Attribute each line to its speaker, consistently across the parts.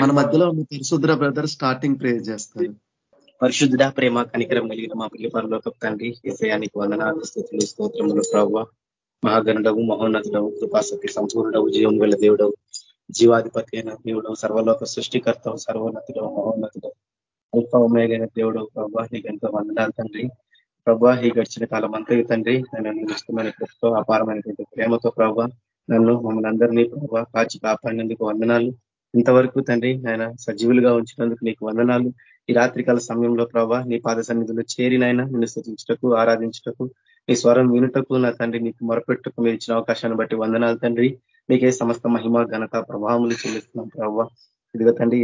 Speaker 1: మన మధ్యలో ఉన్న పరిశుద్ర బ్రదర్ స్టార్టింగ్ ప్రేయర్ చేస్తారు.
Speaker 2: పరిశుద్ధ ప్రేమ కనికరం కలిగిన మా పిల్లి పరలోక తండ్రి విషయానికి వందనాలు స్థుతులు స్తోత్రములు ప్రభావ మహాగణుడవు మహోన్నతుడవు కృపాసక్తి సంపూర్ణవు జీవం గల దేవుడవు జీవాధిపతి అయిన దేవుడవు సర్వలోక సృష్టికర్తవు సర్వోన్నతుడవు మహోన్నతుడవు అల్పమేగైన దేవుడవు ప్రభా నీకు ఎంతో వందనాలు తండ్రి. ప్రభా ఈ గడిచిన కాలం అంతా తండ్రి నన్ను ఇష్టమైన కృష్ణతో అపారమైనటువంటి ప్రేమతో ప్రభా నన్ను మమ్మల్ని అందరినీ ప్రభా కాచి కాపాడినందుకు వందనాలు. ఇంతవరకు తండ్రి ఆయన సజీవులుగా ఉంచినందుకు నీకు వందనాలు. ఈ రాత్రికాల సమయంలో ప్రభా నీ పాద సన్నిధిలో చేరినైనా నిన్ను స్థుతించటకు ఆరాధించటకు నీ స్వరం వినుటకు నా తండ్రి నీకు మొరపెట్టుకు మీరు ఇచ్చిన అవకాశాన్ని బట్టి వందనాలు తండ్రి. మీకే సమస్త మహిమ ఘనత ప్రభావములు చెల్లిస్తున్నాం ప్రభావ ఇదిగో తండ్రి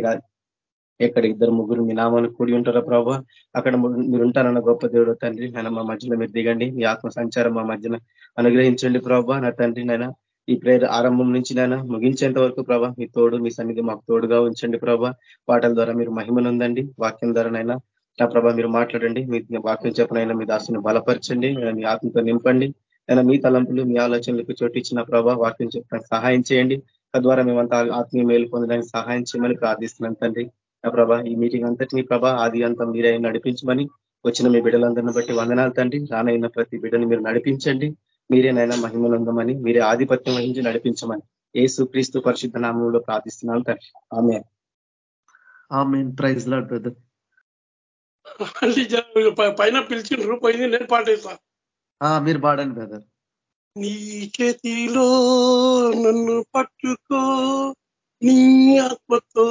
Speaker 2: ఎక్కడ ఇద్దరు ముగ్గురు మీ నామాన్ని కూడి ఉంటారా ప్రభావ అక్కడ మీరు ఉంటారన్న గొప్ప దేవుడు తండ్రి. నేను మా మధ్యలో మీరు దిగండి. మీ ఆత్మ సంచారం మా మధ్యన అనుగ్రహించండి ప్రభావ నా తండ్రి నాయన ఈ ప్రేయర్ ఆరంభం నుంచి నాయన ముగించేంత వరకు ప్రభా మీ తోడు మీ సన్నిధి మాకు తోడుగా ఉంచండి ప్రభా. పాటల ద్వారా మీరు మహిమనుందండి వాక్యం ద్వారానైనా. నా ప్రభా మీరు మాట్లాడండి మీ వాక్యం చెప్పనైనా మీ దాసుని బలపరచండి మీ ఆత్మతో నింపండి. అయినా మీ తలంపులు మీ ఆలోచనలకు చోటిచ్చిన ప్రభా వాక్యం చెప్పడానికి సహాయం చేయండి. తద్వారా మేమంతా ఆత్మీయ మేలు పొందడానికి సహాయం చేయమని ప్రార్థిస్తున్నాం తండ్రి. నా ప్రభా ఈ మీటింగ్ అంతటినీ ప్రభా ఆది అంతం మీరే నడిపించమని వచ్చిన మీ బిడ్డలందరిని బట్టి వందనాలు తండ్రి. రానైన ప్రతి బిడ్డని మీరు నడిపించండి. మీరేనైనా మహిమనందమని మీరే ఆధిపత్యం వహించి నడిపించమని ఏసు క్రీస్తు పరిశుద్ధ నామంలో ప్రార్థిస్తున్నాం తండ్రి. ఆమె
Speaker 1: ఆమె ప్రైజ్ లాడ్ బ్రదర్.
Speaker 3: పైన పిలిచిన పోయింది నేను పాటేస్తా
Speaker 1: మీరు పాడండి బ్రదర్.
Speaker 3: నీ చేతిలో నన్ను పట్టుకో నీ ఆత్మతో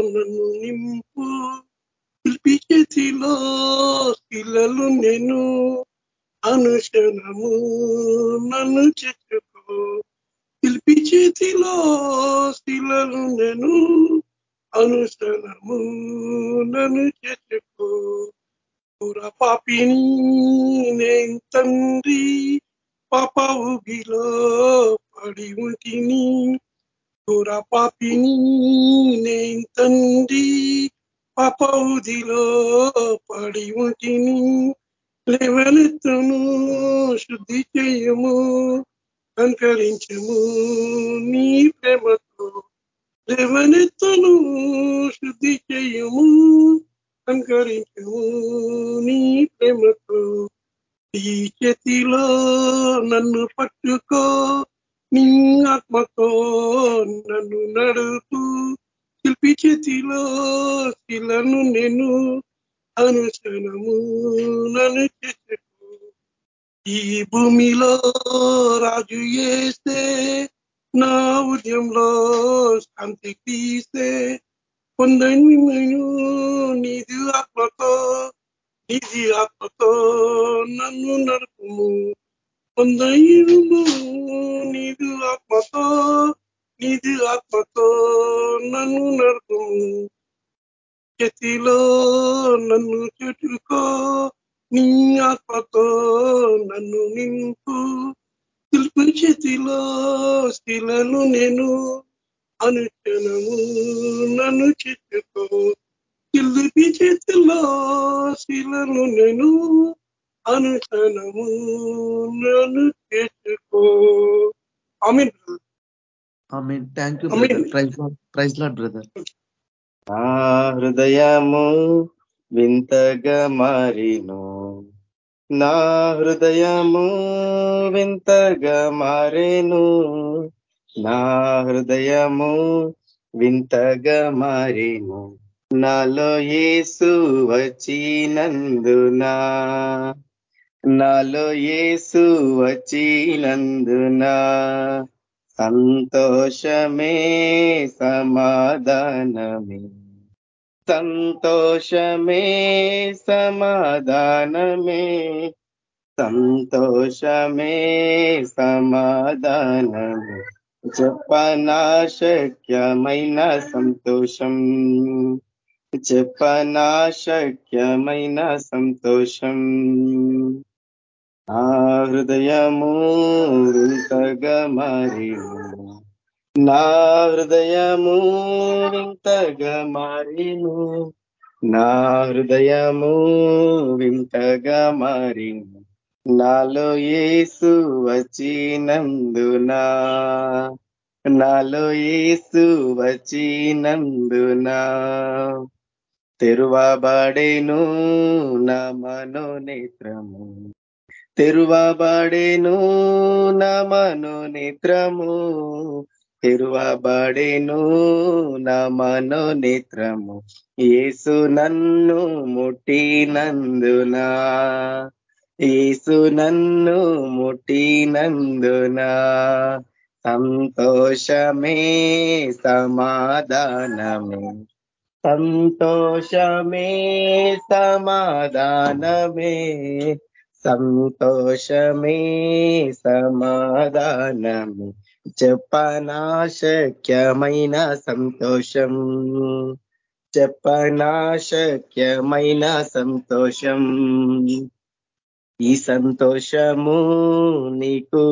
Speaker 3: నన్ను నింపు. పిలిపి చేతిలో పిల్లలు నేను అనుశనము నన్ను చెట్టుకో పిలిపి చేతిలో శిలను నేను అనుశనము నన్ను చెట్టుకో పుర పాపిని నేను తండ్రి పాప ఊగిలో పడి ఉంటిని. పుర పాపిని నేను తండ్రి పాప ఊదిలో పడి ఉంటిని. లేవనెత్తును శుద్ధి చేయము కంకరించము నీ ప్రేమతో. లేవనెత్తును శుద్ధి చేయము కంకరించము నీ ప్రేమతో. ఈ చేతిలో నన్ను పట్టుకో నీ ఆత్మతో నన్ను నడుపు. శిల్పి చేతిలో శిలను నేను అనుసనము నన్ను ఈ భూమిలో రాజు చేస్తే నా ఉద్యంలో శాంతి తీస్తే పొందని నీది ఆత్మతో నీది ఆత్మతో నన్ను నడుపుము. పొందయుము నీది ఆత్మతో నీది ఆత్మతో నన్ను నడుపుము. చేతిలో నన్ను చుట్టుకో నీ ఆత్మతో నన్ను నింపు. తెలుపు చేతిలో శిలను నేను అనుచనము నన్ను చుట్టుకో తెలుపి చేతిలో శిలను నేను అనుచనము నన్ను చేర్చుకో
Speaker 1: amen. Amen. Thank you praise praise lord brother
Speaker 2: ఆ హృదయము వింతగా మారిను. నా హృదయము వింతగా మారేను. నా హృదయము వింతగా మారేను. నాలో ఏసు వచ్చినందునా నాలో ఏసు వచ్చినందునా సంతోషమే సమాధానమే. సంతోషమే సమాధానమే. సంతోషమే సమాధానమే. చెప్పనాశక్యమైన సంతోషం. చెప్పనాశక్యమైన సంతోషం. ఆ హృదయము వింతగా మారిను నా హృదయము వింతగా మారిను నా హృదయము వింతగా మారిను నాలో ఏసు వచ్చినందునా. నాలో ఏసు వచ్చినందునా. తెరువబడేను నా మనోనేత్రము. తెరువబడేను నమను మనోనేత్రము తెరువబడేను నమను మనోనేత్రము ఏసు నన్ను ముట్టినందున? ఏసు నన్ను ముట్టినందున? సంతోషమే సమాధానమే. సంతోషమే సమాధానమే. సంతోషమే సమాధానము. చెప్పనాశక్యమైన సంతోషం. చెప్పనాశక్యమైన సంతోషం. ఈ సంతోషము నీకు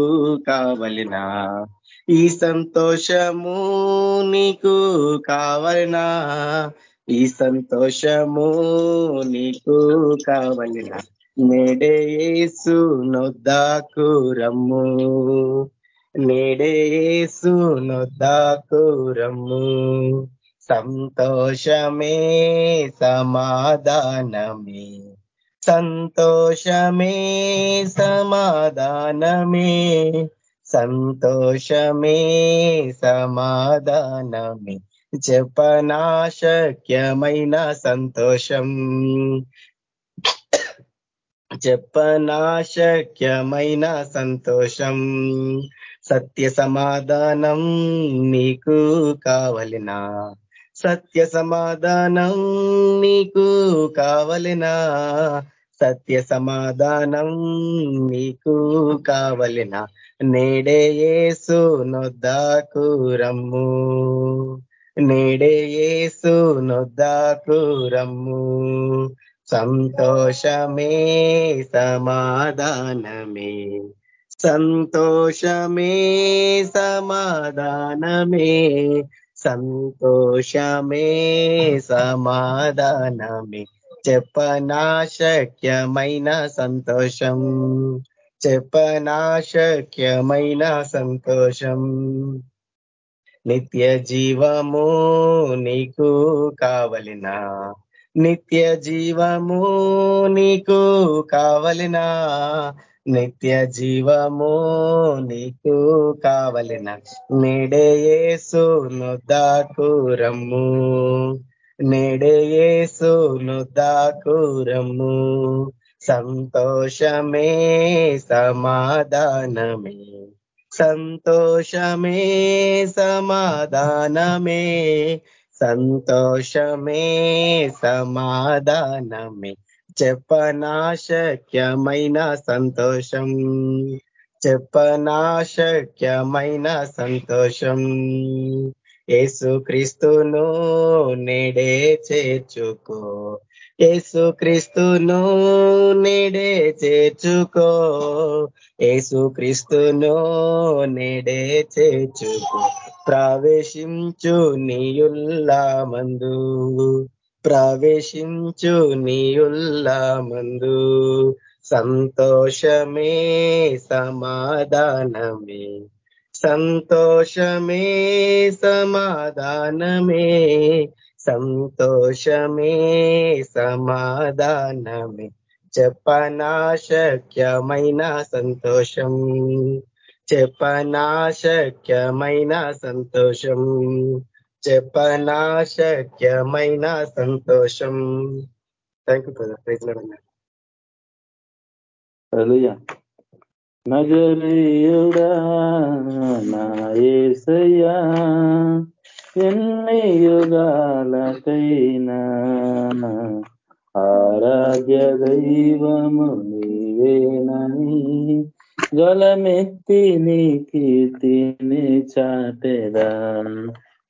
Speaker 2: కావలినా? ఈ సంతోషము నీకు కావలినా? ఈ సంతోషము నీకు కావలినా? నేడేసు నొద్దాకు రమ్ము నేడేసు నొద్దాకు రమ్ము సంతోషమే సమాధానమే. సంతోషమే సమాధానమే. సంతోషమే సమాధానమే. చెప్పనాశక్యమైన సంతోషం. చెప్పనాశక్యమైన సంతోషం సత్య సమాధానం నీకు కావలినా? సత్య సమాధానం నీకు కావలినా? సత్య సమాధానం నీకు కావలినా? నేడే ఏసు నొద్దాకు రమ్ము నేడే ఏసు నొద్దాకు రమ్ము సంతోషమే సమాధానమే. సంతోషమే సమాధానమే. సంతోషమే సమాధానమే. చెప్పనాశక్యమైన సంతోషం. చెప్పనాశక్యమైన సంతోషం. నిత్య జీవము నీకు కావలినా? నిత్య జీవము నీకు కావలినా? నిత్య జీవము నీకు కావలిన? నేడేయేసు నుద్దాకూరమ్ము నేడేయేసు నుద్దాకూరమ్ము సంతోషమే సమాధానమే. సంతోషమే సమాధానమే. సంతోషమే సమాధానమే. చెప్పనాశక్యమైన సంతోషం. చెప్పనాశక్యమైన సంతోషం. క్రీస్తును నేడే చేర్చుకో. ఏసు క్రీస్తును నేడే చేర్చుకో. ఏసు క్రీస్తును నేడే చేర్చుకో. ప్రవేశించు నీయుల్లా మందు. ప్రవేశించు నీయుల్లా మందు. సంతోషమే సమాధానమే. సంతోషమే సమాధానమే. సంతోషమే సమాధానమే. చెప్పనాశక్యమైన సంతోషం చెప్పనాశక్యమైన సంతోషం చెప్పనాశక్యమైన సంతోషం. థ్యాంక్ యూ బ్రదర్ ప్రైజ్
Speaker 4: నగరీయుడా నా ఏసయ్యా ఎన్ని యుగాలకైనా ఆరాధ్య దైవము నీవేనని గలమెత్తి నీ కీర్తిని చాటెదా.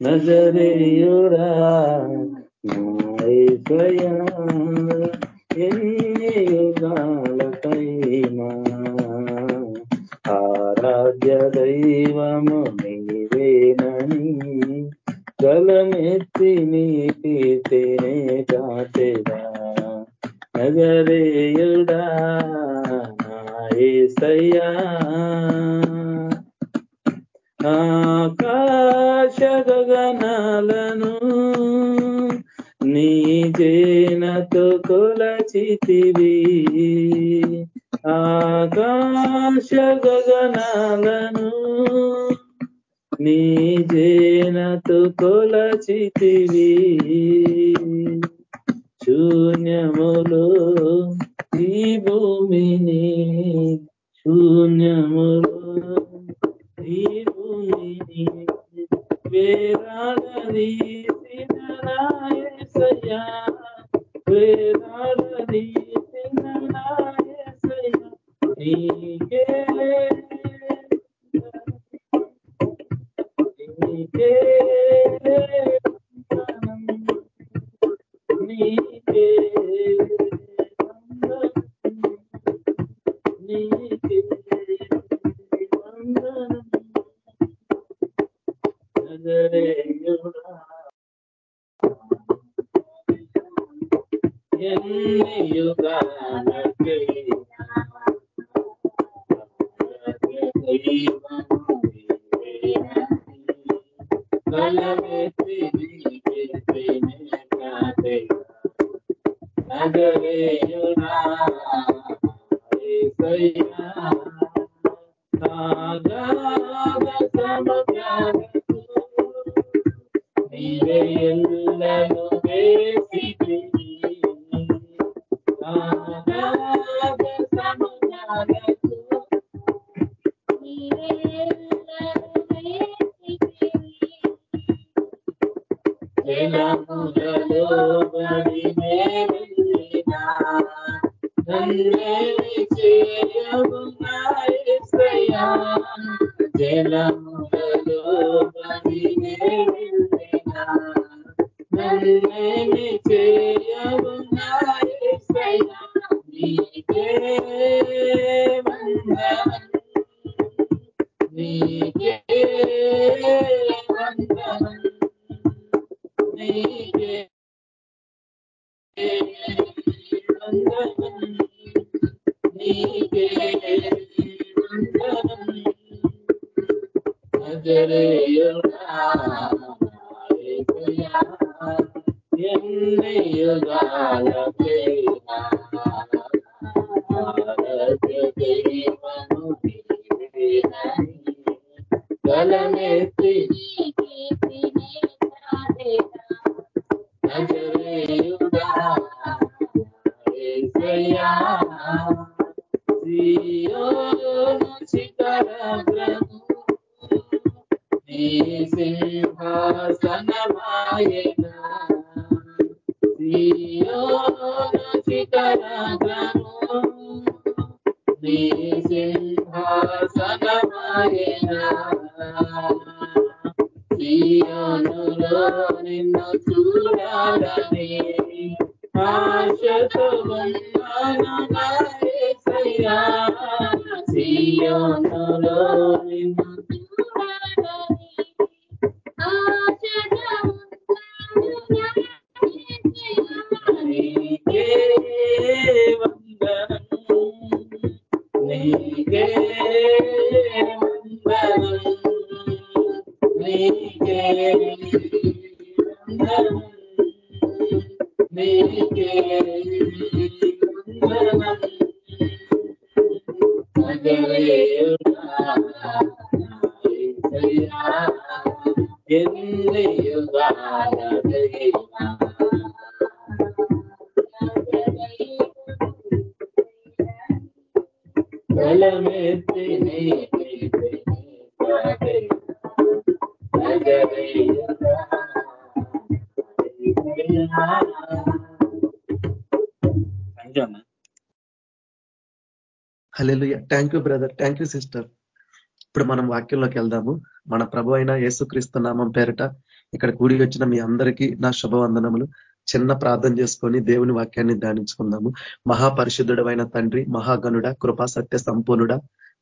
Speaker 4: నజరేయుడా స్వయం ఎన్ని యుగాలకైనా ఆరాధ్య దైవము నీవేనని గలమెత్తి నీ కీర్తిని చాటెదా నగరేయుడా ఏసయ్యా ఆకాశ గగనాలను నీ జేనతో కొలచితివి. ఆకాశ గగనాలను నీ జేనతో కొలచితివి శూన్యములో ఈ భూమిని శూన్యములో జలములలో బడి నన్నేమి ನೀಗೆ thank you
Speaker 1: brother. Thank you sister. ఇప్పుడు మనం వాక్యంలోకి వెళ్దాము. మన ప్రభు అయిన యేసుక్రీస్తు నామం పేరిట ఇక్కడ కూడి వచ్చిన మీ అందరికీ నా శుభవందనములు. చిన్న ప్రార్థన చేసుకొని దేవుని వాక్యాన్ని ధ్యానించుకుందాము. మహాపరిశుద్ధుడమైన తండ్రి మహాగనుడ కృపా సత్య సంపూర్ణుడ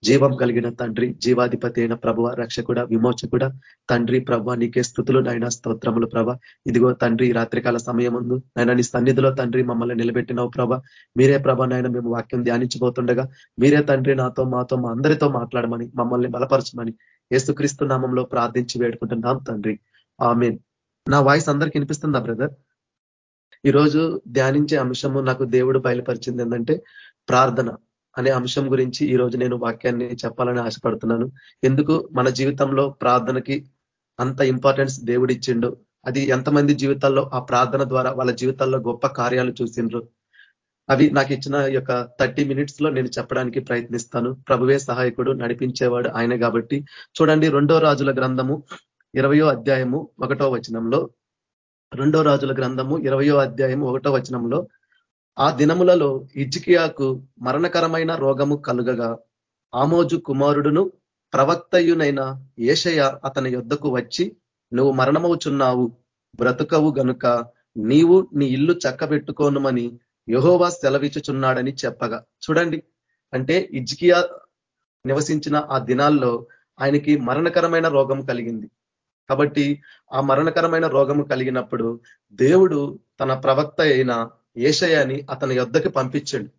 Speaker 1: జీవం కలిగిన తండ్రి జీవాధిపతి అయిన ప్రభువ రక్షకుడ విమోచకుడ. తండ్రి ప్రభ నీకే స్థుతులు నాయన స్తోత్రములు ప్రభ ఇదిగో తండ్రి రాత్రికాల సమయం ముందు నాయన నీ సన్నిధిలో తండ్రి మమ్మల్ని నిలబెట్టినావు ప్రభ మీరే ప్రభ నాయన మేము వాక్యం ధ్యానించబోతుండగా మీరే తండ్రి నాతో మాతో మా అందరితో మాట్లాడమని మమ్మల్ని బలపరచమని యేసుక్రీస్తు నామంలో ప్రార్థించి వేడుకుంటున్నాం తండ్రి. ఆమెన్. నా వాయిస్ అందరికి వినిపిస్తుందా బ్రదర్? ఈరోజు ధ్యానించే అంశము నాకు దేవుడు బయలుపరిచింది ఏంటంటే ప్రార్థన. అనే అంశం గురించి ఈ రోజు నేను వాక్యాన్ని చెప్పాలని ఆశపడుతున్నాను. ఎందుకు? మన జీవితంలో ప్రార్థనకి అంత ఇంపార్టెన్స్ దేవుడు ఇచ్చిండు. అది ఎంతమంది జీవితాల్లో ఆ ప్రార్థన ద్వారా వాళ్ళ జీవితాల్లో గొప్ప కార్యాలు చూసిండ్రు. అవి నాకు ఇచ్చిన యొక్క థర్టీ మినిట్స్లో నేను చెప్పడానికి ప్రయత్నిస్తాను. ప్రభువే సహాయకుడు నడిపించేవాడు ఆయన కాబట్టి. చూడండి రెండో రాజుల గ్రంథము ఇరవయో అధ్యాయము ఒకటో వచనంలో. రెండో రాజుల గ్రంథము ఇరవయో అధ్యాయము ఒకటో వచనంలో ఆ దినములలో ఇజ్కియాకు మరణకరమైన రోగము కలుగగా ఆమోజు కుమారుడును ప్రవక్తయునైన ఏషయ అతని యుద్ధకు వచ్చి నువ్వు మరణమవుచున్నావు బ్రతుకవు గనుక నీవు నీ ఇల్లు చక్కబెట్టుకోనుమని యహోవా సెలవిచ్చుచున్నాడని చెప్పగా. చూడండి అంటే ఇజ్కియా నివసించిన ఆ దినాల్లో ఆయనకి మరణకరమైన రోగం కలిగింది. కాబట్టి ఆ మరణకరమైన రోగము కలిగినప్పుడు దేవుడు తన ప్రవక్త అయిన ఏషయాని అతని యొద్దకి పంపించండు.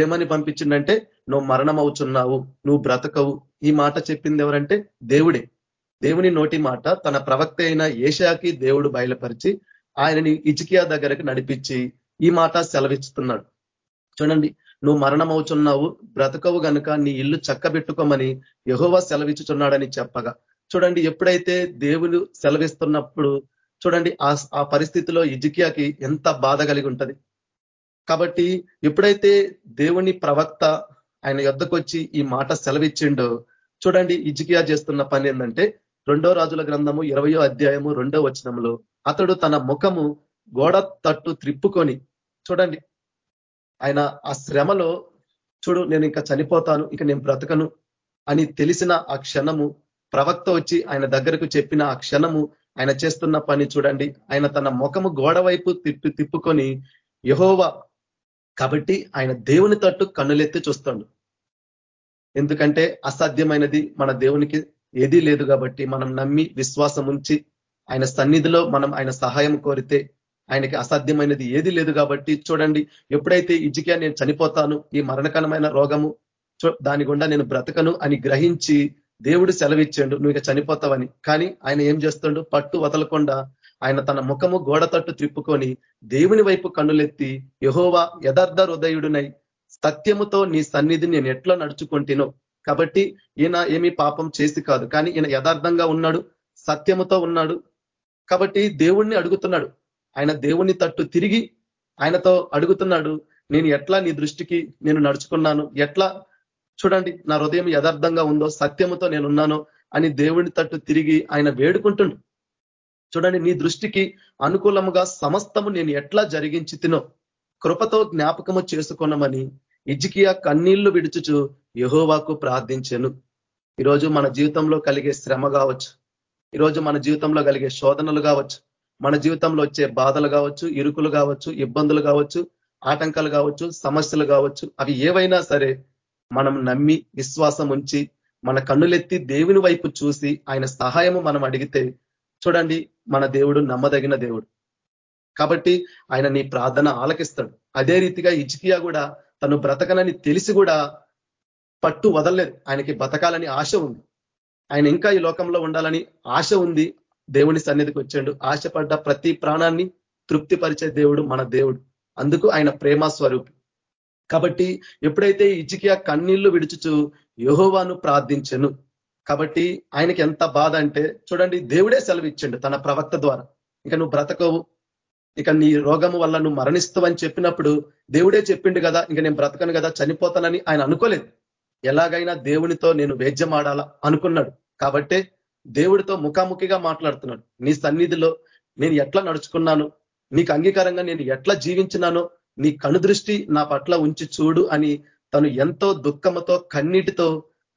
Speaker 1: ఏమని పంపించిండంటే నువ్వు మరణం అవుతున్నావు నువ్వు బ్రతకవు. ఈ మాట చెప్పింది ఎవరంటే దేవుడే. దేవుని నోటి మాట తన ప్రవక్త అయిన ఏషయాకి దేవుడు బయలుపరిచి ఆయనని ఇజికియా దగ్గరకు నడిపించి ఈ మాట సెలవిస్తున్నాడు. చూడండి నువ్వు మరణం అవుతున్నావు బ్రతకవు గనుక నీ ఇల్లు చక్కబెట్టుకోమని యహోవా సెలవిచ్చుచున్నాడని చెప్పగా. చూడండి ఎప్పుడైతే దేవుడు సెలవిస్తున్నప్పుడు చూడండి ఆ పరిస్థితిలో ఇజికియాకి ఎంత బాధ కలిగి ఉంటుంది. కాబట్టి ఎప్పుడైతే దేవుని ప్రవక్త ఆయన యొద్దకొచ్చి ఈ మాట సెలవిచ్చిండో చూడండి ఇజికియా చేస్తున్న పని ఏంటంటే రెండో రాజుల గ్రంథము ఇరవయో అధ్యాయము రెండో వచనంలో అతడు తన ముఖము గోడ తట్టు త్రిప్పుకొని చూడండి ఆయన ఆ శ్రమలో చూడు నేను ఇంకా చనిపోతాను ఇక నేను బ్రతకను అని తెలిసిన ఆ క్షణము ప్రవక్త వచ్చి ఆయన దగ్గరకు చెప్పిన ఆ క్షణము ఆయన చేస్తున్న పని చూడండి. ఆయన తన ముఖము గోడ వైపు తిప్పి తిప్పుకొని యహోవా కాబట్టి ఆయన దేవుని తట్టు కన్నులెత్తి చూస్తాడు. ఎందుకంటే అసాధ్యమైనది మన దేవునికి ఏదీ లేదు కాబట్టి మనం నమ్మి విశ్వాసం ఉంచి ఆయన సన్నిధిలో మనం ఆయన సహాయం కోరితే ఆయనకి అసాధ్యమైనది ఏది లేదు కాబట్టి చూడండి. ఎప్పుడైతే ఇజికే నేను చనిపోతాను ఈ మరణకరమైన రోగము దాని గుండా నేను బ్రతకను అని గ్రహించి దేవుడు సెలవిచ్చాడు నువ్వు ఇక చనిపోతావని. కానీ ఆయన ఏం చేస్తాడు? పట్టు వదలకుండా ఆయన తన ముఖము గోడ తట్టు త్రిప్పుకొని దేవుని వైపు కన్నులెత్తి యహోవా యథార్థ హృదయుడునై సత్యముతో నీ సన్నిధిని నేను ఎట్లా నడుచుకుంటేనో. కాబట్టి ఈయన ఏమీ పాపం చేసి కాదు. కానీ ఈయన యథార్థంగా ఉన్నాడు సత్యముతో ఉన్నాడు. కాబట్టి దేవుణ్ణి అడుగుతున్నాడు. ఆయన దేవుణ్ణి తట్టు తిరిగి ఆయనతో అడుగుతున్నాడు నేను ఎట్లా నీ దృష్టికి నేను నడుచుకున్నాను? ఎట్లా చూడండి నా హృదయం యథార్థంగా ఉందో సత్యముతో నేనున్నానో అని దేవుని తట్టు తిరిగి ఆయన వేడుకుంటుండు. చూడండి నీ దృష్టికి అనుకూలముగా సమస్తము నేను ఎట్లా జరిగించి తినో కృపతో జ్ఞాపకము చేసుకున్నామని ఇజికియా కన్నీళ్ళు విడుచుచు యహోవాకు ప్రార్థించాను. ఈరోజు మన జీవితంలో కలిగే శ్రమ కావచ్చు ఈరోజు మన జీవితంలో కలిగే శోధనలు కావచ్చు మన జీవితంలో వచ్చే బాధలు కావచ్చు ఇరుకులు కావచ్చు ఇబ్బందులు కావచ్చు ఆటంకాలు కావచ్చు సమస్యలు కావచ్చు అవి ఏవైనా సరే మనం నమ్మి విశ్వాసం ఉంచి మన కన్నులెత్తి దేవుని వైపు చూసి ఆయన సహాయము మనం అడిగితే చూడండి మన దేవుడు నమ్మదగిన దేవుడు. కాబట్టి ఆయన నీ ప్రార్థన ఆలకిస్తాడు. అదే రీతిగా ఇచికియా కూడా తను బ్రతకనని తెలిసి కూడా పట్టు వదలలేదు. ఆయనకి బతకాలని ఆశ ఉంది. ఆయన ఇంకా ఈ లోకంలో ఉండాలని ఆశ ఉంది. దేవుని సన్నిధికి వచ్చాడు. ఆశపడ్డ ప్రతి ప్రాణాన్ని తృప్తిపరిచే దేవుడు మన దేవుడు. అందుకు ఆయన ప్రేమ స్వరూపి. కాబట్టి ఎప్పుడైతే ఇజికియా కన్నీళ్ళు విడుచుచు యహోవాను ప్రార్థించను కాబట్టి ఆయనకి ఎంత బాధ అంటే చూడండి దేవుడే సెలవిచ్చిండు తన ప్రవక్త ద్వారా. ఇక నువ్వు బ్రతకవు ఇక నీ రోగము వల్ల నువ్వు మరణిస్తావని చెప్పినప్పుడు దేవుడే చెప్పిండు కదా ఇంక నేను బ్రతకను కదా చనిపోతానని ఆయన అనుకోలేదు. ఎలాగైనా దేవునితో నేను వేద్యమాడాలా అనుకున్నాడు. కాబట్టే దేవుడితో ముఖాముఖిగా మాట్లాడుతున్నాడు. నీ సన్నిధిలో నేను ఎట్లా నడుచుకున్నాను నీకు అంగీకారంగా నేను ఎట్లా జీవించినానో నీ కనుదృష్టి నా పట్ల ఉంచి చూడు అని తను ఎంతో దుఃఖముతో కన్నీటితో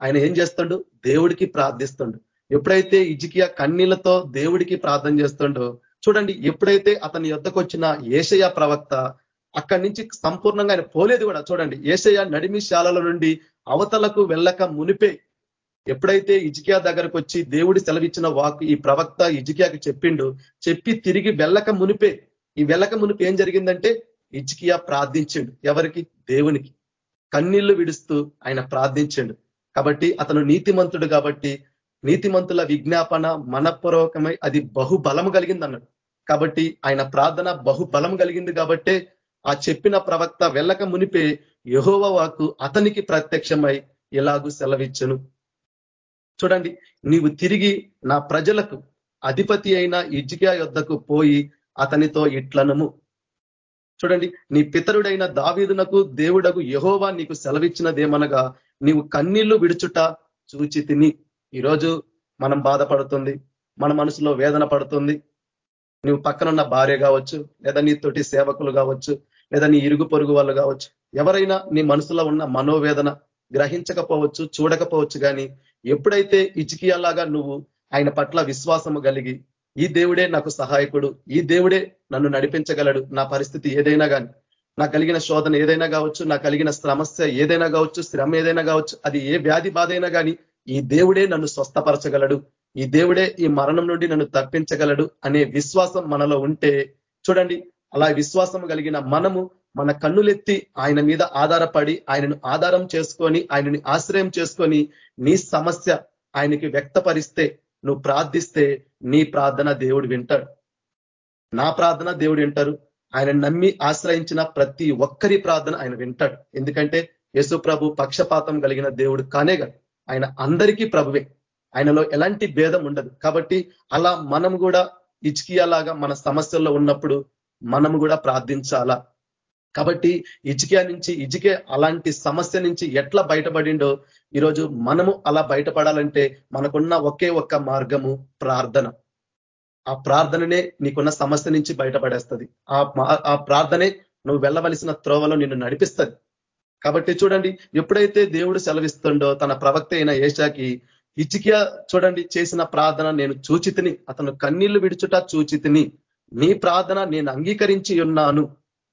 Speaker 1: ఆయన ఏం చేస్తాడు? దేవుడికి ప్రార్థిస్తుండు. ఎప్పుడైతే ఇజికియా కన్నీళ్ళతో దేవుడికి ప్రార్థన చేస్తుండో చూడండి ఎప్పుడైతే అతని యుద్ధకు వచ్చిన ఏషయ ప్రవక్త అక్కడి నుంచి సంపూర్ణంగా ఆయన పోలేదు కూడా. చూడండి ఏషయ నడిమిశాలల నుండి అవతలకు వెళ్ళక మునిపే ఎప్పుడైతే ఇజికియా దగ్గరకు వచ్చి దేవుడి సెలవిచ్చిన వాక్ ఈ ప్రవక్త ఇజికియాకి చెప్పిండు చెప్పి తిరిగి వెళ్ళక మునిపే. ఈ వెళ్ళక మునిపి ఏం జరిగిందంటే ఇచ్కియా ప్రార్థించిండు ఎవరికి? దేవునికి. కన్నీళ్ళు విడుస్తూ ఆయన ప్రార్థించిండు. కాబట్టి అతను నీతిమంతుడు కాబట్టి నీతిమంతుల విజ్ఞాపన మనపూర్వకమై అది బహుబలం కలిగింది అన్నాడు కాబట్టి ఆయన ప్రార్థన బహుబలం కలిగింది కాబట్టే ఆ చెప్పిన ప్రవక్త వెళ్ళక మునిపే యహోవ వాకు అతనికి ప్రత్యక్షమై ఇలాగూ సెలవిచ్చను. చూడండి నీవు తిరిగి నా ప్రజలకు అధిపతి అయిన ఇజ్జిగా యొద్దకు పోయి అతనితో ఇట్లనము. చూడండి నీ పితరుడైన దావీదునకు దేవుడకు యహోవా నీకు సెలవిచ్చినదేమనగా నీవు కన్నీళ్ళు విడుచుట చూచి తిని. ఈరోజు మనం బాధపడుతుంది మన మనసులో వేదన పడుతుంది. నువ్వు పక్కనున్న భార్య కావచ్చు లేదా నీతోటి సేవకులు కావచ్చు లేదా నీ ఇరుగు పొరుగు వాళ్ళు కావచ్చు ఎవరైనా నీ మనసులో ఉన్న మనోవేదన గ్రహించకపోవచ్చు చూడకపోవచ్చు కానీ ఎప్పుడైతే ఇచికియాలాగా నువ్వు ఆయన పట్ల విశ్వాసము కలిగి ఈ దేవుడే నాకు సహాయకుడు. ఈ దేవుడే నన్ను నడిపించగలడు. నా పరిస్థితి ఏదైనా కానీ నాకు కలిగిన శోధన ఏదైనా కావచ్చు నాకు కలిగిన సమస్య ఏదైనా కావచ్చు శ్రమ ఏదైనా కావచ్చు అది ఏ వ్యాధి బాధ అయినా కానీ ఈ దేవుడే నన్ను స్వస్థపరచగలడు. ఈ దేవుడే ఈ మరణం నుండి నన్ను తప్పించగలడు అనే విశ్వాసం మనలో ఉంటే చూడండి అలా విశ్వాసం కలిగిన మనము మన కన్నులెత్తి ఆయన మీద ఆధారపడి ఆయనను ఆధారం చేసుకొని ఆయనని ఆశ్రయం చేసుకొని నీ సమస్య ఆయనకి వ్యక్తపరిస్తే నువ్వు ప్రార్థిస్తే నీ ప్రార్థన దేవుడు వింటాడు. నా ప్రార్థన దేవుడు వింటారు. ఆయన నమ్మి ఆశ్రయించిన ప్రతి ఒక్కరి ప్రార్థన ఆయన వింటాడు. ఎందుకంటే యేసు ప్రభు పక్షపాతం కలిగిన దేవుడు కానే కాదు. ఆయన అందరికీ ప్రభువే. ఆయనలో ఎలాంటి భేదం ఉండదు. కాబట్టి అలా మనం కూడా ఇచ్కియాలాగా మన సమస్యల్లో ఉన్నప్పుడు మనము కూడా ప్రార్థించాలా? కాబట్టి ఇచికియా నుంచి ఇజికే అలాంటి సమస్య నుంచి ఎట్లా బయటపడిండో ఈరోజు మనము అలా బయటపడాలంటే మనకున్న ఒకే ఒక్క మార్గము ప్రార్థన. ఆ ప్రార్థననే నీకున్న సమస్య నుంచి బయటపడేస్తుంది. ఆ ప్రార్థనే నువ్వు వెళ్ళవలసిన త్రోవలో నిన్ను నడిపిస్తుంది. కాబట్టి చూడండి ఎప్పుడైతే దేవుడు సెలవిస్తుండో తన ప్రవక్త అయిన ఏషాకి ఇచికియా చూడండి చేసిన ప్రార్థన నేను చూచితిని అతను కన్నీళ్ళు విడుచుట చూచితిని నీ ప్రార్థన నేను అంగీకరించి ఉన్నాను.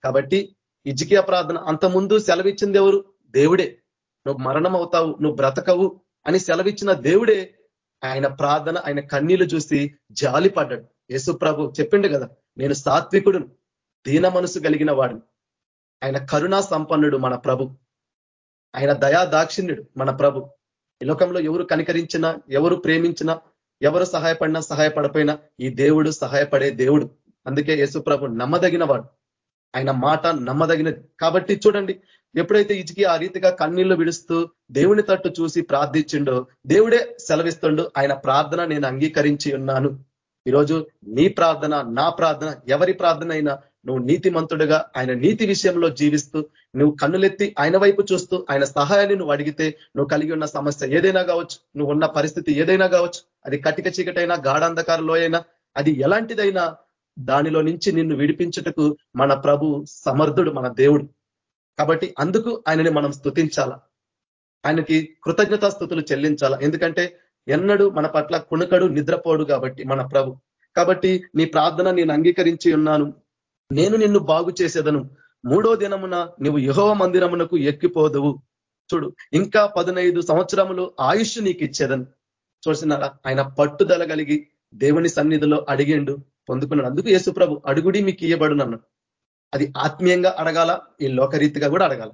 Speaker 1: కాబట్టి ఇజికియా ప్రార్థన అంత ముందు సెలవిచ్చింది ఎవరు? దేవుడే. నువ్వు మరణం అవుతావు నువ్వు బ్రతకవు అని సెలవిచ్చిన దేవుడే ఆయన ప్రార్థన ఆయన కన్నీళ్ళు చూసి జాలి పడ్డాడు యేసు ప్రభు చెప్పిండు కదా నేను సాత్వికుడు దీన మనసు కలిగిన వాడిని. ఆయన కరుణా సంపన్నుడు మన ప్రభు. ఆయన దయా దాక్షిణ్యుడు మన ప్రభు. ఈ లోకంలో ఎవరు కనికరించినా ఎవరు ప్రేమించినా ఎవరు సహాయపడినా సహాయపడపోయినా ఈ దేవుడు సహాయపడే దేవుడు. అందుకే యేసు ప్రభు నమ్మదగిన వాడు. ఆయన మాట నమ్మదగినది. కాబట్టి చూడండి ఎప్పుడైతే ఇజికి ఆ రీతిగా కన్నీళ్ళు విడుస్తూ దేవుని తట్టు చూసి ప్రార్థించిండో దేవుడే సెలవిస్తుండు ఆయన ప్రార్థన నేను అంగీకరించి ఉన్నాను. ఈరోజు నీ ప్రార్థన నా ప్రార్థన ఎవరి ప్రార్థన అయినా నువ్వు నీతిమంతుడుగా ఆయన నీతి విషయంలో జీవిస్తూ నువ్వు కన్నులెత్తి ఆయన వైపు చూస్తూ ఆయన సహాయాన్ని నువ్వు అడిగితే నువ్వు కలిగి ఉన్న సమస్య ఏదైనా కావచ్చు నువ్వు ఉన్న పరిస్థితి ఏదైనా కావచ్చు అది కటిక చీకటైనా గాఢాంధకారంలో అయినా అది ఎలాంటిదైనా దానిలో నుంచి నిన్ను విడిపించుటకు మన ప్రభు సమర్థుడు మన దేవుడు. కాబట్టి అందుకు ఆయనని మనం స్థుతించాల ఆయనకి కృతజ్ఞతా స్థుతులు చెల్లించాల? ఎందుకంటే ఎన్నడు మన పట్ల కుణుకడు నిద్రపోడు కాబట్టి మన ప్రభు. కాబట్టి నీ ప్రార్థన నేను అంగీకరించి ఉన్నాను. నేను నిన్ను బాగు చేసేదను. మూడో దినమున నువ్వు యహోవ మందిరమునకు ఎక్కిపోదువు. చూడు ఇంకా పదనైదు సంవత్సరములు ఆయుష్ నీకు ఇచ్చేదను చూసినారా? ఆయన పట్టుదల కలిగి దేవుని సన్నిధిలో అడిగిండు. పొందుకున్నాడు. అందుకు యేసుప్రభు అడుగుడి మీకు ఇయ్యబడునన్నాడు అది ఆత్మీయంగా అడగాల? ఈ లోకరీతిగా కూడా అడగాల.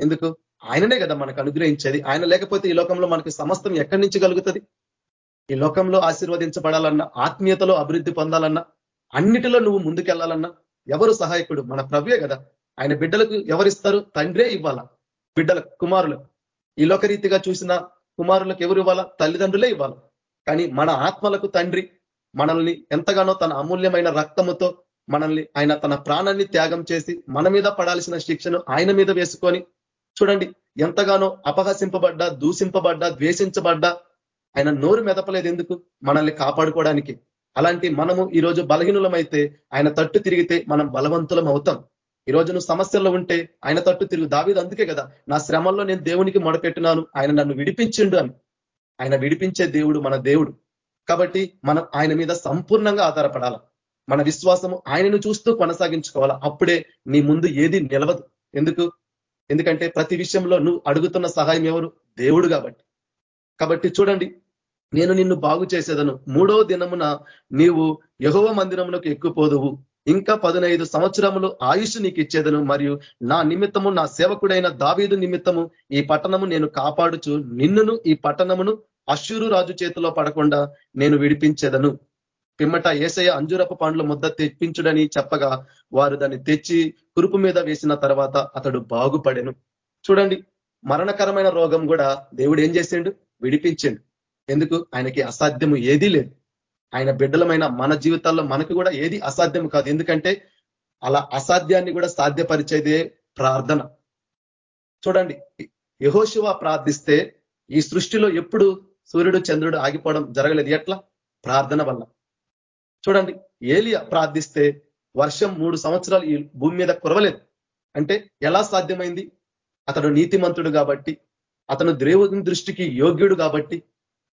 Speaker 1: ఎందుకు? ఆయననే కదా మనకు అనుగ్రహించేది. ఆయన లేకపోతే ఈ లోకంలో మనకి సమస్తం ఎక్కడి నుంచి కలుగుతుంది? ఈ లోకంలో ఆశీర్వదించబడాలన్నా ఆత్మీయతలో అభివృద్ధి పొందాలన్నా అన్నిటిలో నువ్వు ముందుకెళ్ళాలన్నా ఎవరు సహాయకుడు? మన ప్రవ్యే కదా. ఆయన బిడ్డలకు ఎవరిస్తారు? తండ్రే ఇవ్వాల. బిడ్డల కుమారులు ఈ లోకరీతిగా చూసిన కుమారులకు ఎవరు ఇవ్వాలా? తల్లిదండ్రులే ఇవ్వాలి. కానీ మన ఆత్మలకు తండ్రి మనల్ని ఎంతగానో తన అమూల్యమైన రక్తముతో మనల్ని ఆయన తన ప్రాణాన్ని త్యాగం చేసి మన మీద పడాల్సిన శిక్షను ఆయన మీద వేసుకొని చూడండి ఎంతగానో అపహసింపబడ్డా దూషింపబడ్డా ద్వేషించబడ్డా ఆయన నోరు మెదపలేదు ఎందుకు? మనల్ని కాపాడుకోవడానికి. అలాంటి మనము ఈరోజు బలహీనులమైతే ఆయన తట్టు తిరిగితే మనం బలవంతులం అవుతాం. ఈరోజు నువ్వు సమస్యల్లో ఉంటే ఆయన తట్టు తిరుగు. దావిది అందుకే కదా నా శ్రమల్లో నేను దేవునికి మొడపెట్టినాను ఆయన నన్ను విడిపించిండు అని. ఆయన విడిపించే దేవుడు మన దేవుడు. కాబట్టి మనం ఆయన మీద సంపూర్ణంగా ఆధారపడాల. మన విశ్వాసము ఆయనను చూస్తూ కొనసాగించుకోవాలా. అప్పుడే నీ ముందు ఏది నిలవదు. ఎందుకు? ఎందుకంటే ప్రతి విషయంలో నువ్వు అడుగుతున్న సహాయం ఎవరు? దేవుడు కాబట్టి. కాబట్టి చూడండి నేను నిన్ను బాగు చేసేదను. మూడో దినమున నీవు యహోవ మందిరములకు ఎక్కుపోదువు. ఇంకా పదనైదు సంవత్సరములు ఆయుష్ నీకు ఇచ్చేదను మరియు నా నిమిత్తము నా సేవకుడైన దావీదు నిమిత్తము ఈ పట్టణము నేను కాపాడుచు. నిన్నును ఈ పట్టణమును అశ్షూరు రాజు చేతిలో పడకుండా నేను విడిపించేదను. పిమ్మట ఏసయ అంజురపు పండ్ల ముద్ద తెప్పించుడని చెప్పగా వారు దాన్ని తెచ్చి కురుపు మీద వేసిన తర్వాత అతడు బాగుపడెను. చూడండి మరణకరమైన రోగం కూడా దేవుడు ఏం చేసిండు? విడిపించిండు. ఎందుకు? ఆయనకి అసాధ్యము ఏదీ లేదు. ఆయన బిడ్డలమైన మన జీవితాల్లో మనకు కూడా ఏది అసాధ్యం కాదు. ఎందుకంటే అలా అసాధ్యాన్ని కూడా సాధ్యపరిచేదే ప్రార్థన. చూడండి యహోశివ ప్రార్థిస్తే ఈ సృష్టిలో ఎప్పుడు సూర్యుడు చంద్రుడు ఆగిపోవడం జరగలేదు. ఎట్లా? ప్రార్థన వల్ల. చూడండి ఏలియా ప్రార్థిస్తే వర్షం మూడు సంవత్సరాలు ఈ భూమి మీద కురవలేదు. అంటే ఎలా సాధ్యమైంది? అతడు నీతిమంతుడు కాబట్టి అతను దేవుని దృష్టికి యోగ్యుడు కాబట్టి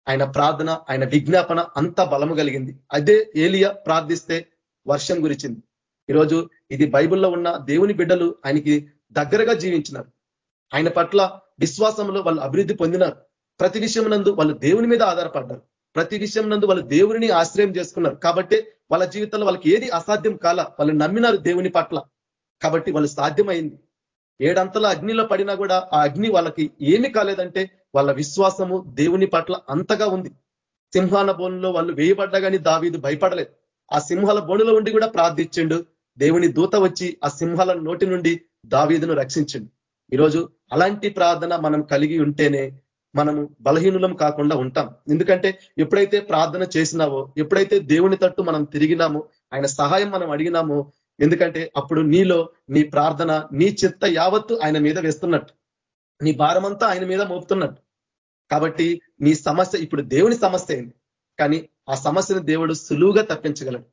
Speaker 1: ఆయన ప్రార్థన ఆయన విజ్ఞాపన అంత బలము కలిగింది. అదే ఏలియా ప్రార్థిస్తే వర్షం గురించింది ఈరోజు ఇది బైబిల్లో ఉన్న దేవుని బిడ్డలు ఆయనకి దగ్గరగా జీవించినారు. ఆయన పట్ల విశ్వాసంలో వాళ్ళు అభివృద్ధి పొందినారు. ప్రతి విషయం నందు వాళ్ళు దేవుని మీద ఆధారపడ్డారు. ప్రతి విషయం నందు వాళ్ళు దేవుని ఆశ్రయం చేసుకున్నారు. కాబట్టి వాళ్ళ జీవితంలో వాళ్ళకి ఏది అసాధ్యం కాల వాళ్ళు నమ్మినారు దేవుని పట్ల. కాబట్టి వాళ్ళు సాధ్యమైంది. ఏడంతల అగ్నిలో పడినా కూడా ఆ అగ్ని వాళ్ళకి ఏమి కాలేదంటే వాళ్ళ విశ్వాసము దేవుని పట్ల అంతగా ఉంది. సింహాల బోనులో వాళ్ళు వేయబడ్డా కానీ దావీదు భయపడలేదు. ఆ సింహాల బోనులో ఉండి కూడా ప్రార్థించిండు. దేవుని దూత వచ్చి ఆ సింహాల నోటి నుండి దావీదును రక్షించిండు. ఈరోజు అలాంటి ప్రార్థన మనం కలిగి ఉంటేనే మనము బలహీనులం కాకుండా ఉంటాం. ఎందుకంటే ఎప్పుడైతే ప్రార్థన చేసినావో ఎప్పుడైతే దేవుని తట్టు మనం తిరిగినామో ఆయన సహాయం మనం అడిగినామో ఎందుకంటే అప్పుడు నీలో నీ ప్రార్థన నీ చిత్త యావత్తు ఆయన మీద వేస్తున్నట్టు. నీ భారమంతా ఆయన మీద మోపుతున్నట్టు. కాబట్టి నీ సమస్య ఇప్పుడు దేవుని సమస్య అయింది. కానీ ఆ సమస్యను దేవుడు సులువుగా తప్పించగలడు.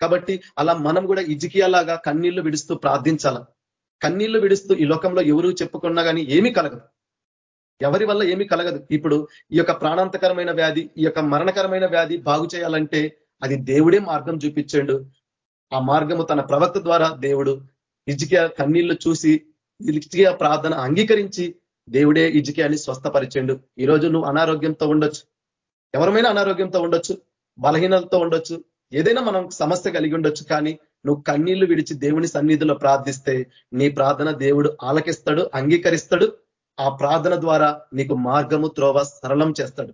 Speaker 1: కాబట్టి అలా మనం కూడా ఇజికియాలాగా కన్నీళ్ళు విడుస్తూ ప్రార్థించాల? కన్నీళ్ళు విడుస్తూ ఈ లోకంలో ఎవరు చెప్పుకున్నా కానీ ఏమీ కలగదు. ఎవరి వల్ల ఏమీ కలగదు. ఇప్పుడు ఈ యొక్క ప్రాణాంతకరమైన వ్యాధి ఈ యొక్క మరణకరమైన వ్యాధి బాగు చేయాలంటే అది దేవుడే మార్గం చూపించాడు. ఆ మార్గము తన ప్రవక్త ద్వారా దేవుడు ఇజికియా కన్నీళ్ళు చూసి ఇజికియా ప్రార్థన అంగీకరించి దేవుడే ఇజికియాని స్వస్థపరిచండు. ఈరోజు నువ్వు అనారోగ్యంతో ఉండొచ్చు. ఎవరమైనా అనారోగ్యంతో ఉండొచ్చు బలహీనతతో ఉండొచ్చు ఏదైనా మనం సమస్య కలిగి ఉండొచ్చు కానీ నువ్వు కన్నీళ్ళు విడిచి దేవుని సన్నిధిలో ప్రార్థిస్తే నీ ప్రార్థన దేవుడు ఆలకిస్తాడు అంగీకరిస్తాడు. ఆ ప్రార్థన ద్వారా నీకు మార్గము త్రోవ సరళం చేస్తాడు.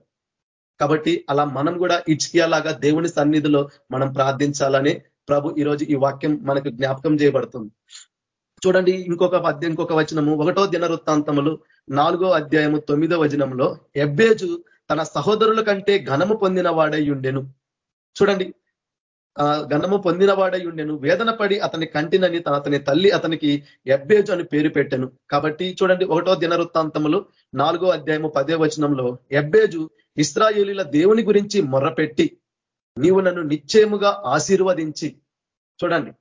Speaker 1: కాబట్టి అలా మనం కూడా ఇచ్చికియాలాగా దేవుని సన్నిధిలో మనం ప్రార్థించాలని ప్రభు ఈరోజు ఈ వాక్యం మనకు జ్ఞాపకం చేయబడుతుంది. చూడండి ఇంకొక పద్యం ఇంకొక వచనము. ఒకటో దిన వృత్తాంతములు నాలుగో అధ్యాయము తొమ్మిదో వచనంలో ఎబ్బేజు తన సహోదరుల కంటే ఘనము పొందిన వాడై ఉండెను. చూడండి ఘనము పొందిన వాడై ఉండెను వేదన పడి అతని కంటినని అతని తల్లి అతనికి ఎబ్బేజు అని పేరు పెట్టాను. కాబట్టి చూడండి ఒకటో దినవృత్తాంతములు నాలుగో అధ్యాయము పదే వచనంలో ఎబ్బేజు ఇస్రాయేలీల దేవుని గురించి మొర్రపెట్టి నీవు నన్ను నిశ్చయముగా ఆశీర్వదించి. చూడండి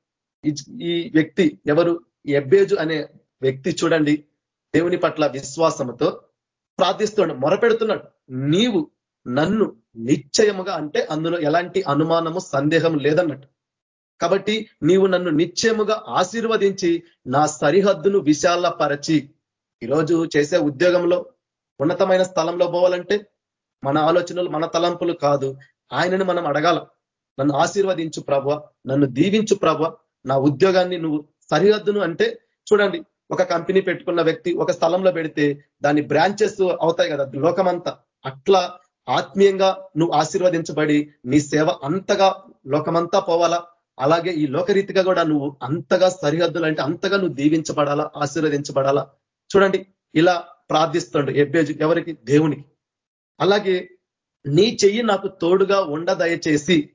Speaker 1: ఈ వ్యక్తి ఎవరు? ఎబ్బేజు అనే వ్యక్తి చూడండి దేవుని పట్ల విశ్వాసంతో ప్రార్థిస్తున్నాడు మొరపెడుతున్నాడు నీవు నన్ను నిశ్చయముగా అంటే అందులో ఎలాంటి అనుమానము సందేహం లేదన్నట్టు. కాబట్టి నీవు నన్ను నిశ్చయముగా ఆశీర్వదించి నా సరిహద్దును విశాలపరచి. ఈరోజు చేసే ఉద్యోగంలో ఉన్నతమైన స్థలంలో పోవాలంటే మన ఆలోచనలు మన తలంపులు కాదు. ఆయనని మనం అడగాల. నన్ను ఆశీర్వదించు ప్రభ నన్ను దీవించు ప్రభ నా ఉద్యోగాన్ని నువ్వు సరిహద్దును అంటే చూడండి ఒక కంపెనీ పెట్టుకున్న వ్యక్తి ఒక స్థలంలో పెడితే దాని బ్రాంచెస్ అవుతాయి కదా లోకమంతా. అట్లా ఆత్మీయంగా నువ్వు ఆశీర్వదించబడి నీ సేవ అంతగా లోకమంతా పోవాలా? అలాగే ఈ లోకరీతిగా కూడా నువ్వు అంతగా సరిహద్దులు అంటే అంతగా నువ్వు దీవించబడాలా ఆశీర్వదించబడాలా? చూడండి ఇలా ప్రార్థిస్తుండు ఎబ్బేజు ఎవరికి? దేవునికి. అలాగే నీ చెయ్యి నాకు తోడుగా ఉండ దయచేసి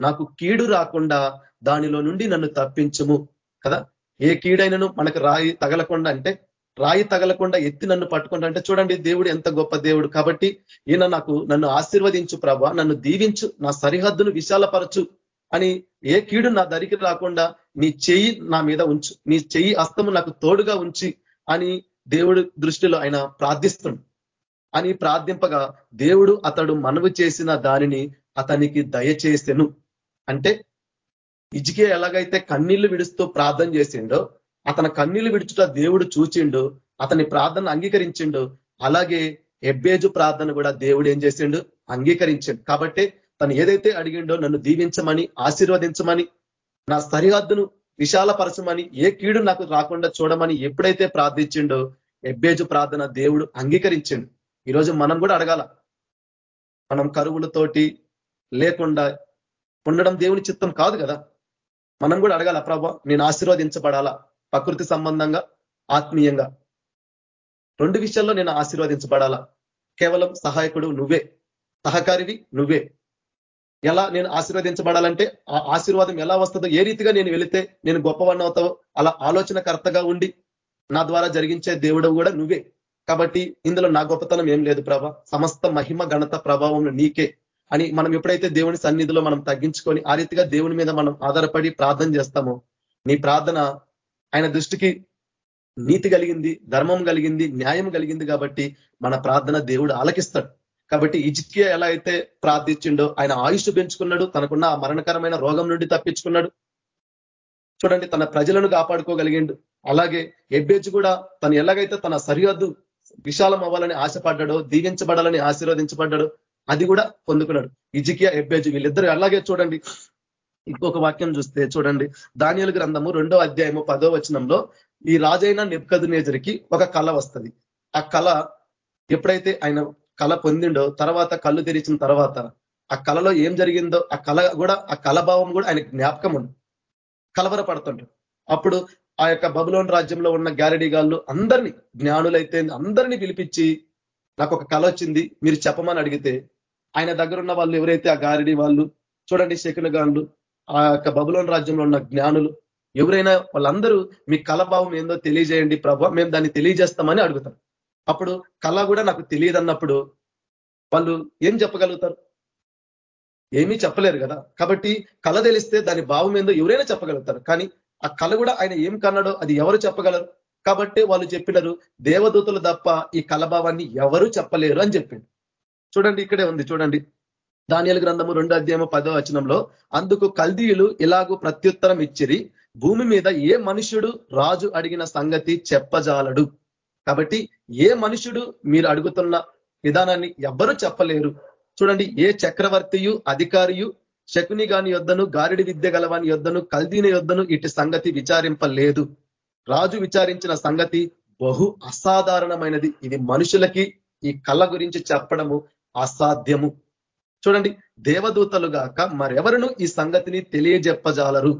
Speaker 1: నాకు కీడు రాకుండా దానిలో నుండి నన్ను తప్పించుము కదా? ఏ కీడైనను మనకు రాయి తగలకుండా అంటే రాయి తగలకుండా ఎత్తి నన్ను పట్టుకుంటా అంటే చూడండి దేవుడు ఎంత గొప్ప దేవుడు కాబట్టి ఈయన నాకు నన్ను ఆశీర్వదించు ప్రభ నన్ను దీవించు నా సరిహద్దును విశాలపరచు అని ఏ కీడు నా దరికి రాకుండా నీ చెయ్యి నా మీద ఉంచు నీ చెయ్యి అస్తము నాకు తోడుగా ఉంచి అని దేవుడు దృష్టిలో ఆయన ప్రార్థిస్తుంది అని ప్రార్థింపగా దేవుడు అతడు మనవి చేసిన దానిని అతనికి దయచేసెను. అంటే ఇజికే ఎలాగైతే కన్నీళ్ళు విడుస్తూ ప్రార్థన చేసిండో అతని కన్నీళ్ళు విడుచుట దేవుడు చూచిండు అతని ప్రార్థన అంగీకరించిండు. అలాగే ఎబ్బేజు ప్రార్థన కూడా దేవుడు ఏం చేసిండు? అంగీకరించిండు. కాబట్టి తను ఏదైతే అడిగిండో నన్ను దీవించమని ఆశీర్వదించమని నా సరిహద్దును విశాలపరచమని ఏ కీడు నాకు రాకుండా చూడమని ఎప్పుడైతే ప్రార్థించిండో ఎబ్బేజు ప్రార్థన దేవుడు అంగీకరించిండు. ఈరోజు మనం కూడా అడగాల మనం కరువులతోటి లేకుండా ఉండడం దేవుని చిత్తం కాదు కదా? మనం కూడా అడగాల ప్రభా నేను ఆశీర్వదించబడాలా? ప్రకృతి సంబంధంగా ఆత్మీయంగా. రెండు విషయాల్లో నేను ఆశీర్వదించబడాలా? కేవలం సహాయకుడు నువ్వే. సహకారివి నువ్వే. ఎలా నేను ఆశీర్వదించబడాలంటే ఆ ఆశీర్వాదం ఎలా వస్తుందో ఏ రీతిగా నేను వెళితే నేను గొప్పవన్న అవుతావో అలా ఆలోచనకర్తగా ఉండి నా ద్వారా జరిగించే దేవుడు కూడా నువ్వే. కాబట్టి ఇందులో నా గొప్పతనం ఏం లేదు ప్రభా. సమస్త మహిమ ఘనత ప్రభావం నీకే. అని మనం ఎప్పుడైతే దేవుని సన్నిధిలో మనం తగ్గించుకొని ఆ రీతిగా దేవుని మీద మనం ఆధారపడి ప్రార్థన చేస్తామో నీ ప్రార్థన ఆయన దృష్టికి నీతి కలిగింది ధర్మం కలిగింది న్యాయం కలిగింది కాబట్టి మన ప్రార్థన దేవుడు ఆలకిస్తాడు. కాబట్టి ఇజికియా ఎలా అయితే ప్రార్థించిండో ఆయన ఆయుష్ పెంచుకున్నాడు తనకున్న ఆ మరణకరమైన రోగం నుండి తప్పించుకున్నాడు. చూడండి తన ప్రజలను కాపాడుకోగలిగిండు. అలాగే ఎబ్బేజ్ కూడా తను ఎలాగైతే తన సరిహద్దు విశాలం అవ్వాలని ఆశపడ్డాడో దీవించబడాలని ఆశీర్వదించబడ్డాడు అది కూడా పొందుకున్నాడు. ఇజికియా ఎబ్బేజ్ వీళ్ళిద్దరు అలాగే చూడండి ఇంకొక వాక్యం చూస్తే చూడండి. దానియలు గ్రంథము రెండో అధ్యాయము పదో వచనంలో ఈ రాజైన నెప్కదు నేజరికి ఒక కళ వస్తుంది. ఆ కళ ఎప్పుడైతే ఆయన కళ పొందిండో తర్వాత కళ్ళు తెరిచిన తర్వాత ఆ కళలో ఏం జరిగిందో ఆ కళ కూడా ఆ కళభావం కూడా ఆయన జ్ఞాపకం ఉంది. కలవరపడుతుంటాడు అప్పుడు ఆ యొక్క బబులోన్ రాజ్యంలో ఉన్న గారడీగాళ్ళు అందరినీ జ్ఞానులైతే అందరినీ పిలిపించి నాకు ఒక కళ వచ్చింది మీరు చెప్పమని అడిగితే ఆయన దగ్గర ఉన్న వాళ్ళు ఎవరైతే ఆ గారడి వాళ్ళు చూడండి శకునగాన్లు ఆ యొక్క బబులోన్ రాజ్యంలో ఉన్న జ్ఞానులు ఎవరైనా వాళ్ళందరూ మీ కళభావం ఏందో తెలియజేయండి ప్రభావ మేము దాన్ని తెలియజేస్తామని అడుగుతాం అప్పుడు కళ కూడా నాకు తెలియదు అన్నప్పుడు వాళ్ళు ఏం చెప్పగలుగుతారు? ఏమీ చెప్పలేరు కదా. కాబట్టి కళ తెలిస్తే దాని భావం ఏందో ఎవరైనా చెప్పగలుగుతారు. కానీ ఆ కళ కూడా ఆయన ఏం కన్నాడో అది ఎవరు చెప్పగలరు? కాబట్టి వాళ్ళు చెప్పినారు దేవదూతలు తప్ప ఈ కళభావాన్ని ఎవరు చెప్పలేరు అని చెప్పిండు. చూడండి ఇక్కడే ఉంది చూడండి. దానియల గ్రంథము రెండు అధ్యాయము పదో వచనంలో అందుకు కల్దీయులు ఇలాగూ ప్రత్యుత్తరం ఇచ్చిరి. భూమి మీద ఏ మనుషుడు రాజు అడిగిన సంగతి చెప్పజాలడు. కాబట్టి ఏ మనుషుడు మీరు అడుగుతున్న విధానాన్ని ఎవ్వరూ చెప్పలేరు. చూడండి ఏ చక్రవర్తియు అధికారియు శకుని గాని యొద్దను గారిడి విద్య గలవాని యొద్దను కల్దీని యొద్దను ఇటు సంగతి విచారింపలేదు. రాజు విచారించిన సంగతి బహు అసాధారణమైనది. ఇది మనుషులకి ఈ కళ గురించి చెప్పడము అసాధ్యము. చూడండి దేవదూతలు గాక మరెవరును ఈ సంగతిని తెలియజెప్పజాలరు?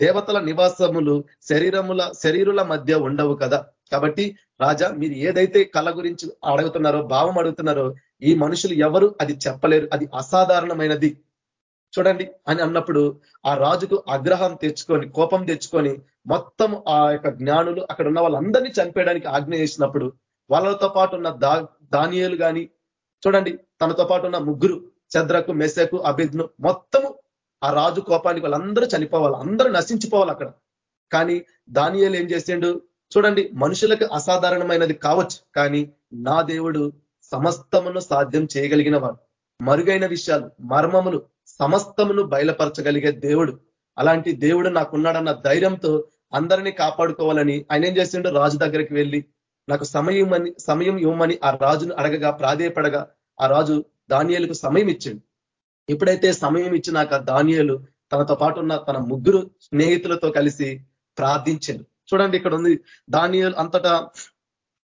Speaker 1: దేవతల నివాసములు శరీరముల శరీరుల మధ్య ఉండవు కదా. కాబట్టి రాజా మీరు ఏదైతే కళ గురించి అడుగుతున్నారో భావం అడుగుతున్నారో ఈ మనుషులు ఎవరు? అది చెప్పలేరు. అది అసాధారణమైనది. చూడండి అని అన్నప్పుడు ఆ రాజుకు ఆగ్రహం తెచ్చుకొని కోపం తెచ్చుకొని మొత్తం ఆ యొక్క జ్ఞానులు అక్కడ ఉన్న వాళ్ళందరినీ చంపేయడానికి ఆజ్ఞ చేసినప్పుడు వాళ్ళతో పాటు ఉన్న దా దానియలు కానీ చూడండి తనతో పాటు ఉన్న ముగ్గురు చంద్రకు మెసకు అభిజ్ను మొత్తము ఆ రాజు కోపానికి వాళ్ళందరూ చనిపోవాలి అందరూ నశించిపోవాలి అక్కడ. కానీ దానియాలు ఏం చేసిండు? చూడండి మనుషులకు అసాధారణమైనది కావచ్చు కానీ నా దేవుడు సమస్తమును సాధ్యం చేయగలిగిన వాడు. మరుగైన విషయాలు మర్మములు సమస్తమును బయలుపరచగలిగే దేవుడు. అలాంటి దేవుడు నాకున్నాడన్న ధైర్యంతో అందరినీ కాపాడుకోవాలని ఆయన ఏం చేసిండు? రాజు దగ్గరికి వెళ్ళి నాకు సమయం అని సమయం ఇవ్వమని ఆ రాజును అడగగా ప్రాధేయపడగా ఆ రాజు దానియలకు సమయం ఇచ్చిండు. ఎప్పుడైతే సమయం ఇచ్చినాక దానియలు తనతో పాటు ఉన్న తన ముగ్గురు స్నేహితులతో కలిసి ప్రార్థించాడు. చూడండి ఇక్కడ ఉంది దానియలు అంతటా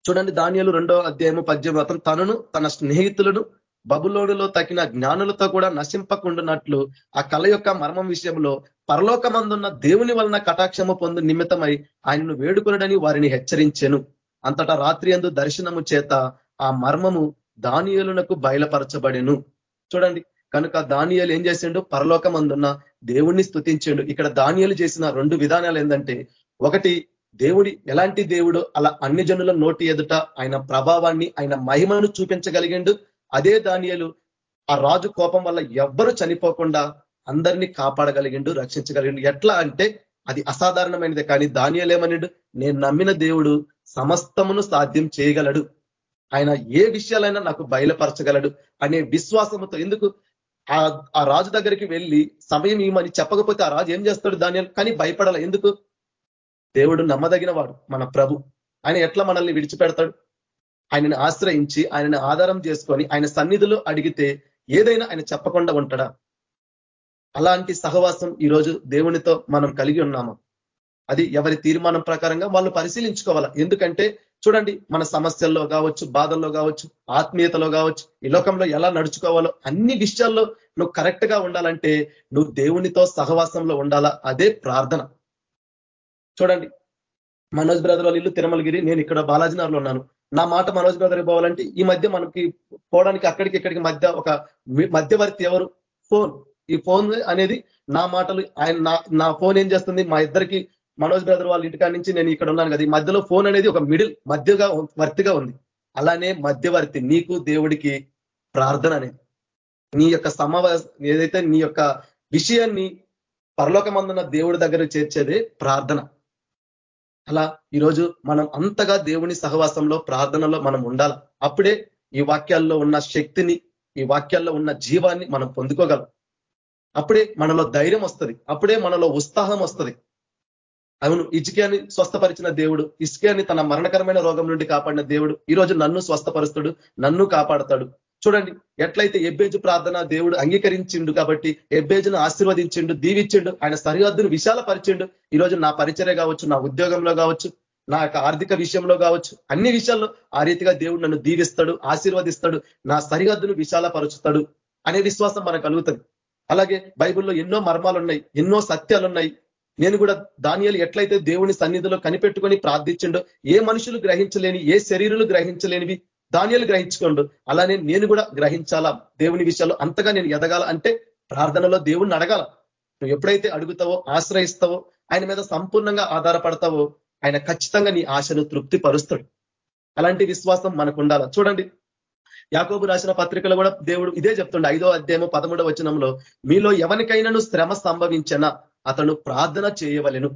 Speaker 1: చూడండి దానియలు రెండో అధ్యాయము పద్యము అతను తనను తన స్నేహితులను బబులోడులో తగిన జ్ఞానులతో కూడా నశింపకుండానట్లు ఆ కళ యొక్క మర్మం విషయంలో పరలోకమందున్న దేవుని వలన కటాక్షము పొందు నిమిత్తమై ఆయనను వేడుకొనడని వారిని హెచ్చరించెను. అంతటా రాత్రి అందు దర్శనము చేత ఆ మర్మము దానియలునకు బయలుపరచబడెను. చూడండి కనుక దానియలు ఏం చేసిండు? పరలోకమందున్న దేవుణ్ణి స్థుతించిండు ఇక్కడ దానియలు చేసిన రెండు విధానాలు ఏంటంటే ఒకటి దేవుడి ఎలాంటి దేవుడు అలా అన్ని జనుల నోటి ఎదుట ఆయన ప్రభావాన్ని ఆయన మహిమను చూపించగలిగిండు. అదే దానియలు ఆ రాజు కోపం వల్ల ఎవ్వరు చనిపోకుండా అందరినీ కాపాడగలిగిండు రక్షించగలిగిండు. ఎట్లా అంటే అది అసాధారణమైనది. కానీ దానియలు ఏమనిడు? నేను నమ్మిన దేవుడు సమస్తమును సాధ్యం చేయగలడు. ఆయన ఏ విషయాలైనా నాకు బయలుపరచగలడు అనే విశ్వాసంతో ఎందుకు? ఆ రాజు దగ్గరికి వెళ్ళి సమయం ఇవ్వమని చెప్పకపోతే ఆ రాజు ఏం చేస్తాడు దాని కానీ భయపడాల? ఎందుకు? దేవుడు నమ్మదగిన వాడు మన ప్రభు. ఆయన ఎట్లా మనల్ని విడిచిపెడతాడు? ఆయనని ఆశ్రయించి ఆయనని ఆధారం చేసుకొని ఆయన సన్నిధిలో అడిగితే ఏదైనా ఆయన చెప్పకుండా ఉంటాడా? అలాంటి సహవాసం ఈరోజు దేవునితో మనం కలిగి ఉన్నాము. అది ఎవరి తీర్మానం ప్రకారంగా వాళ్ళు పరిశీలించుకోవాలా? ఎందుకంటే చూడండి మన సమస్యల్లో కావచ్చు బాధల్లో కావచ్చు ఆత్మీయతలో కావచ్చు ఈ లోకంలో ఎలా నడుచుకోవాలో అన్ని విషయాల్లో నువ్వు కరెక్ట్గా ఉండాలంటే నువ్వు దేవునితో సహవాసంలో ఉండాలా? అదే ప్రార్థన. చూడండి మనోజ్ బ్రదర్ వాళ్ళ ఇల్లు తిరుమలగిరి నేను ఇక్కడ బాలాజీనగర్లో ఉన్నాను. నా మాట మనోజ్ బ్రదర్ పోవాలంటే ఈ మధ్య మనకి పోవడానికి అక్కడికి ఇక్కడికి మధ్య ఒక మధ్యవర్తి ఎవరు? ఫోన్. ఈ ఫోన్ అనేది నా మాటలు ఆయన నా నా ఫోన్ ఏం చేస్తుంది? మా ఇద్దరికి మనోజ్ బ్రదర్ వాళ్ళ ఇంటికాడ నుంచి నేను ఇక్కడ ఉన్నాను కదా ఈ మధ్యలో ఫోన్ అనేది ఒక మిడిల్ మధ్యగా వర్తిగా ఉంది. అలానే మధ్యవర్తి నీకు దేవుడికి ప్రార్థన అనేది. నీ యొక్క సమావేశం ఏదైతే నీ యొక్క విషయాన్ని పరలోకమందున్న దేవుడి దగ్గర చేర్చేదే ప్రార్థన. అలా ఈరోజు మనం అంతగా దేవుని సహవాసంలో ప్రార్థనలో మనం ఉండాలి. అప్పుడే ఈ వాక్యాల్లో ఉన్న శక్తిని ఈ వాక్యాల్లో ఉన్న జీవాన్ని మనం పొందుకోగలం. అప్పుడే మనలో ధైర్యం వస్తుంది. అప్పుడే మనలో ఉత్సాహం వస్తుంది. అవును ఇజ్కియాని స్వస్థపరిచిన దేవుడు ఇస్కియాని తన మరణకరమైన రోగం నుండి కాపాడిన దేవుడు ఈరోజు నన్ను స్వస్థపరుస్తాడు నన్ను కాపాడతాడు. చూడండి ఎట్లయితే ఎబ్బేజు ప్రార్థన దేవుడు అంగీకరించిండు కాబట్టి ఎబ్బేజును ఆశీర్వదించిండు దీవించిండు ఆయన సరిహద్దును విశాలపరిచిండు ఈరోజు నా పరిచర్య కావచ్చు నా ఉద్యోగంలో కావచ్చు నా యొక్క ఆర్థిక విషయంలో కావచ్చు అన్ని విషయాల్లో ఆ రీతిగా దేవుడు నన్ను దీవిస్తాడు ఆశీర్వదిస్తాడు నా సరిహద్దును విశాలపరుచుతాడు అనే విశ్వాసం మనకు కలుగుతుంది. అలాగే బైబిల్లో ఎన్నో మర్మాలు ఉన్నాయి ఎన్నో సత్యాలు ఉన్నాయి నేను కూడా దానియాలు ఎట్లయితే దేవుని సన్నిధిలో కనిపెట్టుకొని ప్రార్థించిండో ఏ మనుషులు గ్రహించలేని ఏ శరీరులు గ్రహించలేనివి దానియాలు గ్రహించుకోండు. అలానే నేను కూడా గ్రహించాలా? దేవుని విషయాలు అంతగా నేను ఎదగాల? అంటే ప్రార్థనలో దేవుణ్ణి అడగాల. నువ్వు ఎప్పుడైతే అడుగుతావో ఆశ్రయిస్తావో ఆయన మీద సంపూర్ణంగా ఆధారపడతావో ఆయన ఖచ్చితంగా నీ ఆశను తృప్తి పరుస్తాడు అలాంటి విశ్వాసం మనకు ఉండాల చూడండి. యాకోబు రాసిన పత్రికలో కూడా దేవుడు ఇదే చెప్తుండే ఐదో అధ్యాయము పదమూడవ వచనంలో మీలో ఎవరికైనాను శ్రమ సంభవించనా? అతను ప్రార్థన చేయవలెను.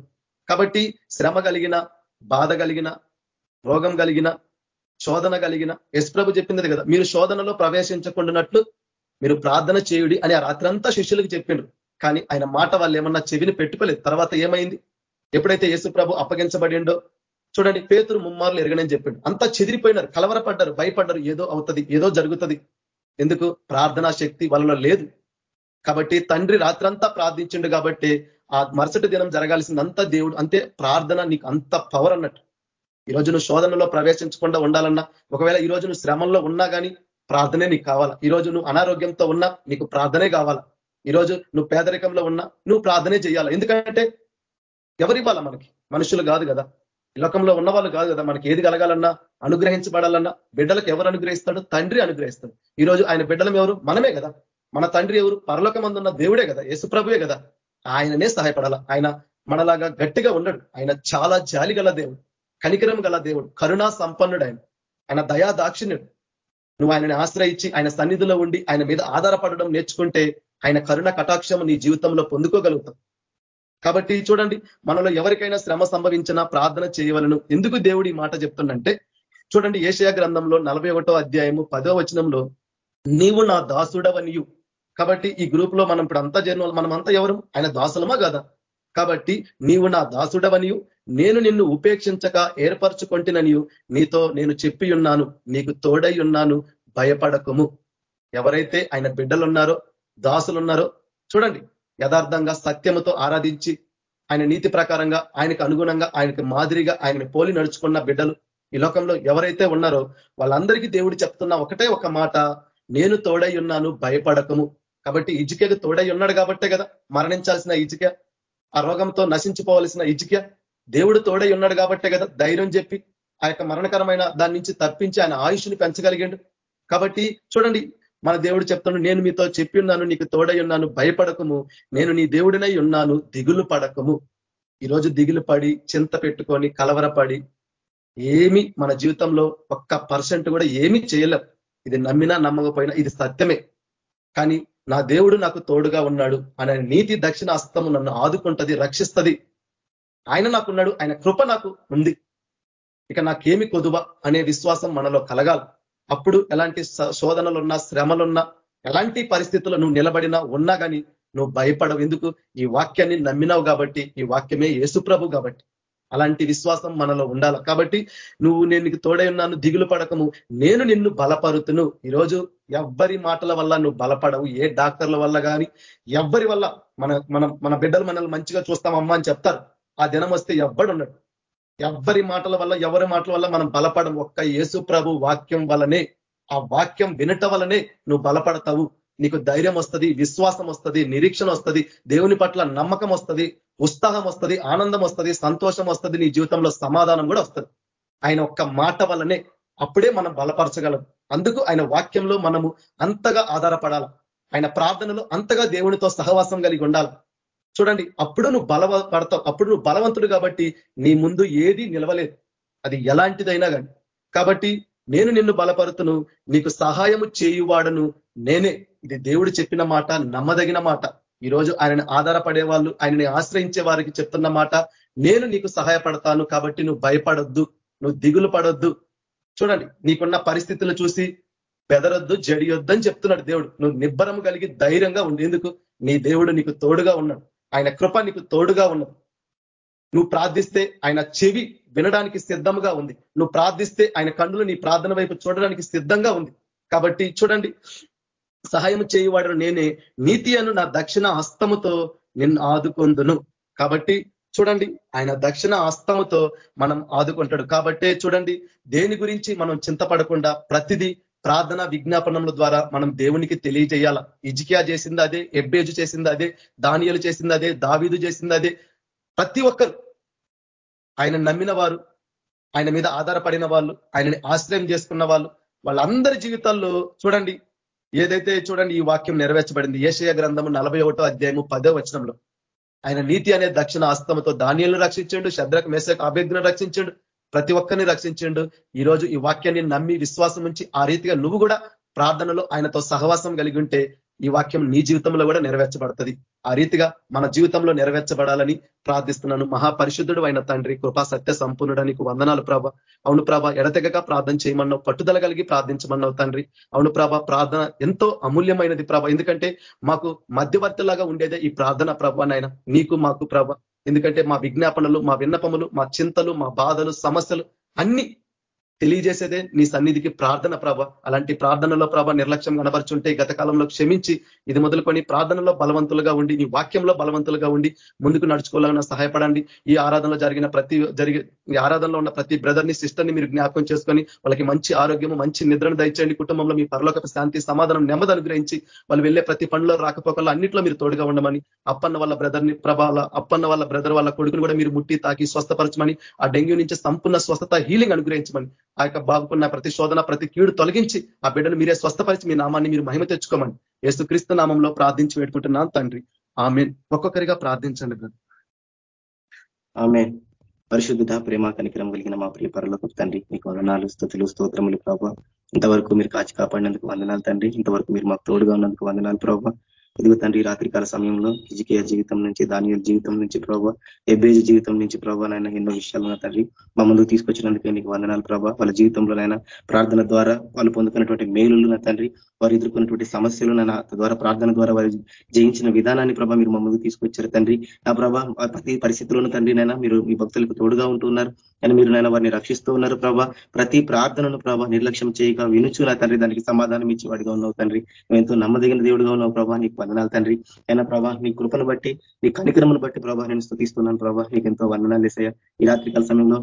Speaker 1: కాబట్టి శ్రమ కలిగిన బాధ కలిగిన రోగం కలిగిన శోధన కలిగిన యశ్ప్రభు చెప్పింది కదా మీరు శోధనలో ప్రవేశించకుండానట్లు మీరు ప్రార్థన చేయుడి అని ఆ రాత్రంతా శిష్యులకు చెప్పిండు కానీ ఆయన మాట వాళ్ళు ఏమన్నా చెవిని పెట్టుకోలేదు. తర్వాత ఏమైంది? ఎప్పుడైతే యేసు ప్రభు అప్పగించబడిండో చూడండి పేతురు ముమ్మార్లు ఎరగనని చెప్పిండు. అంతా చెదిరిపోయినారు కలవరపడ్డారు భయపడ్డారు ఏదో అవుతుంది ఏదో జరుగుతుంది. ఎందుకు? ప్రార్థనా శక్తి వాళ్ళలో లేదు. కాబట్టి తండ్రి రాత్రంతా ప్రార్థించిండు కాబట్టి ఆ మరుసటి దినం జరగాల్సిందంతా దేవుడు అంతే ప్రార్థన నీకు అంత పవర్ అన్నట్టు. ఈరోజు నువ్వు శోధనలో ప్రవేశించకుండా ఉండాలన్నా ఒకవేళ ఈ రోజు నువ్వు శ్రమంలో ఉన్నా కానీ ప్రార్థనే నీకు కావాలా. ఈరోజు నువ్వు అనారోగ్యంతో ఉన్నా నీకు ప్రార్థనే కావాలా. ఈరోజు నువ్వు పేదరికంలో ఉన్నా నువ్వు ప్రార్థనే చేయాలి. ఎందుకంటే ఎవరివ్వాలా మనకి? మనుషులు కాదు కదా. లోకంలో ఉన్న వాళ్ళు కాదు కదా. మనకి ఏది కలగాలన్నా అనుగ్రహించబడాలన్నా బిడ్డలకు ఎవరు అనుగ్రహిస్తాడు? తండ్రి అనుగ్రహిస్తాడు. ఈ రోజు ఆయన బిడ్డలం ఎవరు? మనమే కదా. మన తండ్రి ఎవరు? పరలోకమందున్న దేవుడే కదా. యేసుప్రభువే కదా. ఆయననే సహాయపడాల? ఆయన మనలాగా గట్టిగా ఉండడు. ఆయన చాలా జాలి గల దేవుడు కనికరం గల దేవుడు కరుణా సంపన్నుడు ఆయన. ఆయన దయా దాక్షిణ్యుడు. నువ్వు ఆయనని ఆశ్రయించి ఆయన సన్నిధిలో ఉండి ఆయన మీద ఆధారపడడం నేర్చుకుంటే ఆయన కరుణ కటాక్షం నీ జీవితంలో పొందుకోగలుగుతాం కాబట్టి చూడండి మనలో ఎవరికైనా శ్రమ సంభవించినా ప్రార్థన చేయవలను. ఎందుకు దేవుడు ఈ మాట చెప్తుండంటే చూడండి ఏషయా గ్రంథంలో నలభై అధ్యాయము పదో వచనంలో నీవు నా దాసుడవనియు. కాబట్టి ఈ గ్రూప్లో మనం ఇప్పుడు అంతా జరిగిన మనం అంతా ఎవరు? ఆయన దాసులమా కదా? కాబట్టి నీవు నా దాసుడవనియు నేను నిన్ను ఉపేక్షించక ఏర్పరచుకొంటిననియు నీతో నేను చెప్పి ఉన్నాను నీకు తోడై ఉన్నాను భయపడకము. ఎవరైతే ఆయన బిడ్డలు ఉన్నారో దాసులు ఉన్నారో చూడండి యథార్థంగా సత్యముతో ఆరాధించి ఆయన నీతి ప్రకారంగా ఆయనకు అనుగుణంగా ఆయనకు మాదిరిగా ఆయనని పోలి నడుచుకున్న బిడ్డలు ఈ లోకంలో ఎవరైతే ఉన్నారో వాళ్ళందరికీ దేవుడు చెప్తున్న ఒకటే ఒక మాట నేను తోడై ఉన్నాను భయపడకము. కాబట్టి ఇజుకేకు తోడై ఉన్నాడు కాబట్టే కదా మరణించాల్సిన ఇజుక ఆ రోగంతో నశించిపోవలసిన ఇజుక దేవుడు తోడై ఉన్నాడు కాబట్టే కదా ధైర్యం చెప్పి ఆ యొక్క మరణకరమైన దాని నుంచి తప్పించి ఆయన ఆయుష్ని పెంచగలిగాడు. కాబట్టి చూడండి మన దేవుడు చెప్తాను నేను మీతో చెప్పి ఉన్నాను నీకు తోడై ఉన్నాను భయపడకము. నేను నీ దేవుడినై ఉన్నాను దిగులు పడకము. ఈరోజు దిగులు పడి చింత పెట్టుకొని కలవరపడి ఏమి మన జీవితంలో ఒక్క పర్సెంట్ కూడా ఏమీ చేయలేం. ఇది నమ్మినా నమ్మకపోయినా ఇది సత్యమే. కానీ నా దేవుడు నాకు తోడుగా ఉన్నాడు. అనే నీతి దక్షిణ హస్తము నన్ను ఆదుకుంటది రక్షిస్తుంది. ఆయన నాకున్నాడు ఆయన కృప నాకు ఉంది. ఇక నాకేమి కొదువ అనే విశ్వాసం మనలో కలగాలి. అప్పుడు ఎలాంటి శోధనలున్నా శ్రమలున్నా ఎలాంటి పరిస్థితుల్లో నువ్వు నిలబడినా ఉన్నా కానీ నువ్వు భయపడవు. ఎందుకు? ఈ వాక్యాన్ని నమ్మినావు కాబట్టి ఈ వాక్యమే యేసుప్రభు కాబట్టి. అలాంటి విశ్వాసం మనలో ఉండాలి. కాబట్టి నువ్వు నేను తోడై ఉన్నాను దిగులు పడకము. నేను నిన్ను బలపరుతును. ఈరోజు ఎవ్వరి మాటల వల్ల నువ్వు బలపడవు ఏ డాక్టర్ల వల్ల కానీ ఎవ్వరి వల్ల మన మన మన బిడ్డలు మనల్ని మంచిగా చూస్తామమ్మా అని చెప్తారు. ఆ దినం వస్తే ఎవ్వడు ఉన్నాడు ఎవ్వరి మాటల వల్ల ఎవరి మాటల వల్ల మనం బలపడం ఒక్క యేసు ప్రభు వాక్యం వలనే ఆ వాక్యం వినటం వలనే నువ్వు బలపడతావు. నీకు ధైర్యం వస్తుంది విశ్వాసం వస్తుంది నిరీక్షణ వస్తుంది దేవుని పట్ల నమ్మకం వస్తుంది ఉత్సాహం వస్తుంది ఆనందం వస్తుంది సంతోషం వస్తుంది నీ జీవితంలో సమాధానం కూడా వస్తుంది. ఆయన ఒక్క మాట వల్లనే అప్పుడే మనం బలపరచగలం. అందుకు ఆయన వాక్యంలో మనము అంతగా ఆధారపడాలి. ఆయన ప్రార్థనలో అంతగా దేవునితో సహవాసం కలిగి ఉండాలి. చూడండి అప్పుడు నువ్వు బలవ పడతావు. అప్పుడు నువ్వు బలవంతుడు కాబట్టి నీ ముందు ఏది నిలవలేదు. అది ఎలాంటిదైనా కానీ కాబట్టి నేను నిన్ను బలపరుతును నీకు సహాయము చేయువాడను నేనే. ఇది దేవుడు చెప్పిన మాట నమ్మదగిన మాట. ఈరోజు ఆయనని ఆధారపడే వాళ్ళు ఆయనని ఆశ్రయించే వారికి చెప్తున్న మాట నేను నీకు సహాయపడతాను కాబట్టి నువ్వు భయపడొద్దు నువ్వు దిగులు పడొద్దు. చూడండి నీకున్న పరిస్థితులు చూసి బెదరొద్దు జడియొద్దు అని చెప్తున్నాడు దేవుడు. నువ్వు నిబ్బరం కలిగి ధైర్యంగా ఉండేందుకు నీ దేవుడు నీకు తోడుగా ఉన్నాడు. ఆయన కృప నీకు తోడుగా ఉన్నది. నువ్వు ప్రార్థిస్తే ఆయన చెవి వినడానికి సిద్ధంగా ఉంది. నువ్వు ప్రార్థిస్తే ఆయన కన్నులు నీ ప్రార్థన వైపు చూడడానికి సిద్ధంగా ఉంది. కాబట్టి చూడండి సహాయం చేయవాడు నేనే నీతి అను నా దక్షిణ హస్తముతో నిన్ను ఆదుకొందును. కాబట్టి చూడండి ఆయన దక్షిణ హస్తముతో మనం ఆదుకుంటాడు. కాబట్టే చూడండి దేని గురించి మనం చింతపడకుండా ప్రతిదీ ప్రార్థన విజ్ఞాపనముల ద్వారా మనం దేవునికి తెలియజేయాల. ఇజికియా చేసింది అదే ఎబ్బేజు చేసింది అదే దానియలు చేసింది అదే దావీదు చేసింది అదే. ప్రతి ఒక్కరు ఆయన నమ్మిన వారు ఆయన మీద ఆధారపడిన వాళ్ళు ఆయనని ఆశ్రయం చేసుకున్న వాళ్ళు వాళ్ళందరి జీవితాల్లో చూడండి ఏదైతే చూడండి ఈ వాక్యం నెరవేర్చబడింది ఏషయ గ్రంథము నలభై అధ్యాయము పదో వచనంలో. ఆయన నీతి అనే దక్షిణ ఆస్తమతో ధాన్యాలను రక్షించండు శద్రక మేసక అభ్యర్థులను రక్షించండు ప్రతి ఒక్కరిని రక్షించండు. ఈ రోజు ఈ వాక్యాన్ని నమ్మి విశ్వాసం ఉంచి ఆ రీతిగా నువ్వు కూడా ప్రార్థనలో ఆయనతో సహవాసం కలిగి ఉంటే ఈ వాక్యం నీ జీవితంలో కూడా నెరవేర్చబడుతుంది. ఆ రీతిగా మన జీవితంలో నెరవేర్చబడాలని ప్రార్థిస్తున్నాను. మహాపరిశుద్ధుడు అయిన తండ్రి కృపా సత్య సంపూర్ణుడానికి వందనాలు ప్రభ. అవును ప్రభ ఎడతెగక ప్రార్థన చేయమన్నావు పట్టుదల కలిగి ప్రార్థించమన్నావు తండ్రి. అవును ప్రభ ప్రార్థన ఎంతో అమూల్యమైనది ప్రభ. ఎందుకంటే మాకు మధ్యవర్తిలాగా ఉండేదే ఈ ప్రార్థన ప్రభ నాయన. నీకు మాకు ప్రభ. ఎందుకంటే మా విజ్ఞాపనలు మా విన్నపములు మా చింతలు మా బాధలు సమస్యలు అన్ని తెలియజేసేదే నీ సన్నిధికి ప్రార్థన ప్రభ. అలాంటి ప్రార్థనలో ప్రభ నిర్లక్ష్యం కనబరుచుంటే గత కాలంలో క్షమించి ఇది మొదలుకొని ప్రార్థనలో బలవంతులుగా ఉండి నీ వాక్యంలో బలవంతులుగా ఉండి ముందుకు నడుచుకోవాలన్నా సహాయపడండి. ఈ ఆరాధనలో జరిగిన ప్రతి జరిగే ఈ ఆరాధనలో ఉన్న ప్రతి బ్రదర్ని సిస్టర్ని మీరు జ్ఞాపకం చేసుకొని వాళ్ళకి మంచి ఆరోగ్యము మంచి నిద్రను దయచేయండి. కుటుంబంలో మీ పరలోక శాంతి సమాధానం నెమ్మది అనుగ్రహించి వాళ్ళు వెళ్ళే ప్రతి పనిలో రాకపోకల్లో అన్నింటిలో మీరు తోడుగా ఉండమని అప్పన్న వాళ్ళ బ్రదర్ని ప్రభావ అప్పన్న వాళ్ళ బ్రదర్ వాళ్ళ కొడుకుని కూడా మీరు ముట్టి తాకి స్వస్థపరచమని ఆ డెంగ్యూ నుంచి సంపూర్ణ స్వస్థత హీలింగ్ అనుగ్రహించమని ఆ యొక్క బాగుకున్న ప్రతి శోధన ప్రతి కీడు తొలగించి ఆ బిడ్డను మీరే స్వస్థపరిచి మీ నామాన్ని మీరు మహిమ తెచ్చుకోమని యేసుక్రీస్తు నామంలో ప్రార్థించి పెట్టుకుంటున్నాను తండ్రి. ఆమె ఒక్కొక్కరిగా ప్రార్థించండి బ్రదర్.
Speaker 5: ఆమె పరిశుద్ధత ప్రేమ కనికరం కలిగిన మా ప్రియ పరలోకి తండ్రి మీకు వందనాలు స్థుతులు స్తోత్రములు ప్రభావ ఇంతవరకు మీరు కాచి కాపాడినందుకు వందనాలు తండ్రి. ఇంతవరకు మీరు మాకు తోడుగా ఉన్నందుకు వందనాలు ప్రభావ ఇదిగో తండ్రి? రాత్రికాల సమయంలో హిజికేయ జీవితం నుంచి దాని జీవితం నుంచి ప్రభావ ఎబేజ్ జీవితం నుంచి ప్రభావ నాయన ఎన్నో విషయాలు తండ్రి. మమ్మల్ని తీసుకొచ్చినందుకే నీకు వందనాలు ప్రభావ. వాళ్ళ జీవితంలోనైనా ప్రార్థన ద్వారా వాళ్ళు పొందుకున్నటువంటి మేలులు నా తండ్రి. వారు ఎదుర్కొన్నటువంటి సమస్యలు నా ద్వారా ప్రార్థన ద్వారా వారు జయించిన విధానాన్ని ప్రభా మీరు మమ్మల్ని తీసుకొచ్చారు తండ్రి. నా ప్రభా ప్రతి పరిస్థితుల్లోనూ తండ్రి నైనా మీరు మీ భక్తులకు తోడుగా ఉంటున్నారు. అని మీరు నైనా వారిని రక్షిస్తూ ఉన్నారు ప్రభా ప్రతి ప్రార్థనను ప్రభా నిర్లక్ష్యం చేయక వినుచు నా తండ్రి. దానికి సమాధానం ఇచ్చి వాడిగా ఉన్నావు తండ్రి. నువ్వు ఎంతో నమ్మదగిన దేవుడుగా ఉన్నావు ప్రభా నీకు వందనాలు తండ్రి. అయినా ప్రభా నీ కృపను బట్టి నీ కనికరమును బట్టి ప్రభా నేను స్థుతిస్తున్నాను ప్రభా. నీకు ఎంతో వందనాలు వేసాయా ఈ రాత్రికాల సమయంలో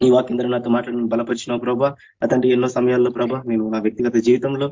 Speaker 5: ఈ వాక్యం నాతో మాట్లాడిన బలపరిచిన ప్రభా. అతంటి ఎన్నో సమయాల్లో ప్రభా నేను నా వ్యక్తిగత జీవితంలో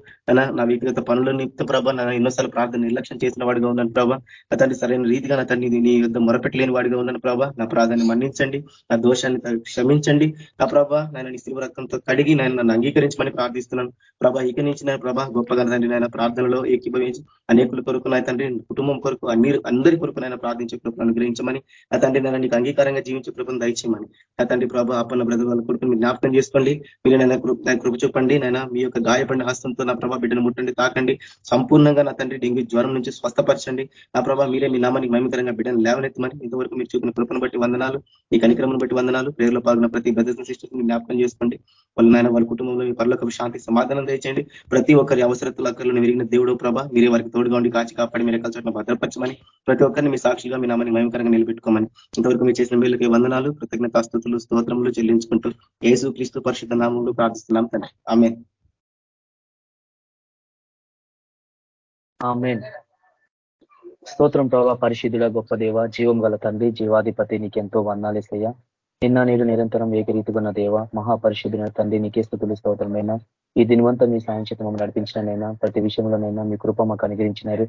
Speaker 5: నా వ్యక్తిగత పనుల నిమిత్త ప్రభా నా ఎన్నోసార్లు ప్రార్థన నిర్లక్ష్యం చేసిన వాడిగా ఉన్నాను ప్రభా. అతన్ని సరైన రీతిగా నా తండ్రి నీ యుద్ధ మొరపెట్టలేని వాడిగా ఉన్నాను ప్రభా. నా ప్రాధాన్ని మన్నించండి నా దోషాన్ని క్షమించండి. నా ప్రభా నేను నీ శివ రక్తంతో కడిగి నేను నన్ను అంగీకరించమని ప్రార్థిస్తున్నాను. ప్రభా ఇక నుంచి నా ప్రభా గొప్పగా తండ్రి నాయన ప్రార్థనలో ఏకీభవించి అనేకుల కొరకు నా తండ్రి కుటుంబం కొరకు అన్ని అందరి కొరకు నాయన ప్రార్థించే కృపను అనుగ్రహించమని నా తండ్రి నేను నీకు అంగీకారంగా జీవించే కృపను దయచేయమని. నా తండ్రి ప్రభా పాపంలో బ్రదర్ కొడుకు మీరు జ్ఞాపకం చేసుకోండి. మీరు నైనా కృప చూపండి. నైనా మీ యొక్క గాయపడిన హస్తంతో నా ప్రభా బిడ్డను ముట్టండి తాకండి. సంపూర్ణంగా నా తండ్రి డెంగ్యూ జ్వరం నుంచి స్వస్థపరచండి. నా ప్రభా మీరే మీ నామానికి మహిమకరంగా బిడ్డను లేవనెత్తమని ఇంతవరకు మీరు చూపిన కృపను బట్టి వందనాలు ఈ కనిక్రమను బట్టి వందనాలు. ప్రేరులో పాల్గొన్న ప్రతి బ్రదర్శన సిస్టర్స్ మీరు జ్ఞాపకం చేసుకోండి. వాళ్ళ నాయన వాళ్ళ కుటుంబంలో మీ పర్లోక శాంతి సమాధానం దయచేయండి. ప్రతి ఒక్కరి అవసరతలు అక్కర్లను విరిగిన దేవుడు ప్రభా మీరే వారికి తోడుగా ఉండి కాచి కాపాడి మీరు కలిసి భద్రపరచమని ప్రతి ఒక్కరిని మీ సాక్షిగా మీ నామాన్ని మహిమకరంగా నిలబెట్టుకోమని ఇంతవరకు మీరు చేసిన మేలుకి వందనాలు కృతజ్ఞతాస్తుతులు స్తోత్రములు చెల్లించుకుంటూ ఏసు క్రీస్తు పరిశుద్ధ నామంలో ప్రార్థిస్తున్నాం తండ్రి. ఆమె
Speaker 6: ఆమె స్తోత్రం ప్రభావ పరిశుద్ధుడ గొప్ప దేవ జీవం గల తండ్రి జీవాధిపతి నీకెంతో వందాలేసయ్యా నిన్న నేడు నిరంతరం ఏకరీతిగున్న దేవ మహాపరిశుద్ధి తండ్రి నీకే స్థుతులు స్తోత్రమైన? ఈ దినవంతా మీ సాయం చేత మమ్మల్ని నడిపించినైనా ప్రతి విషయంలోనైనా మీ కృప మాకు అనుగ్రహించినారు.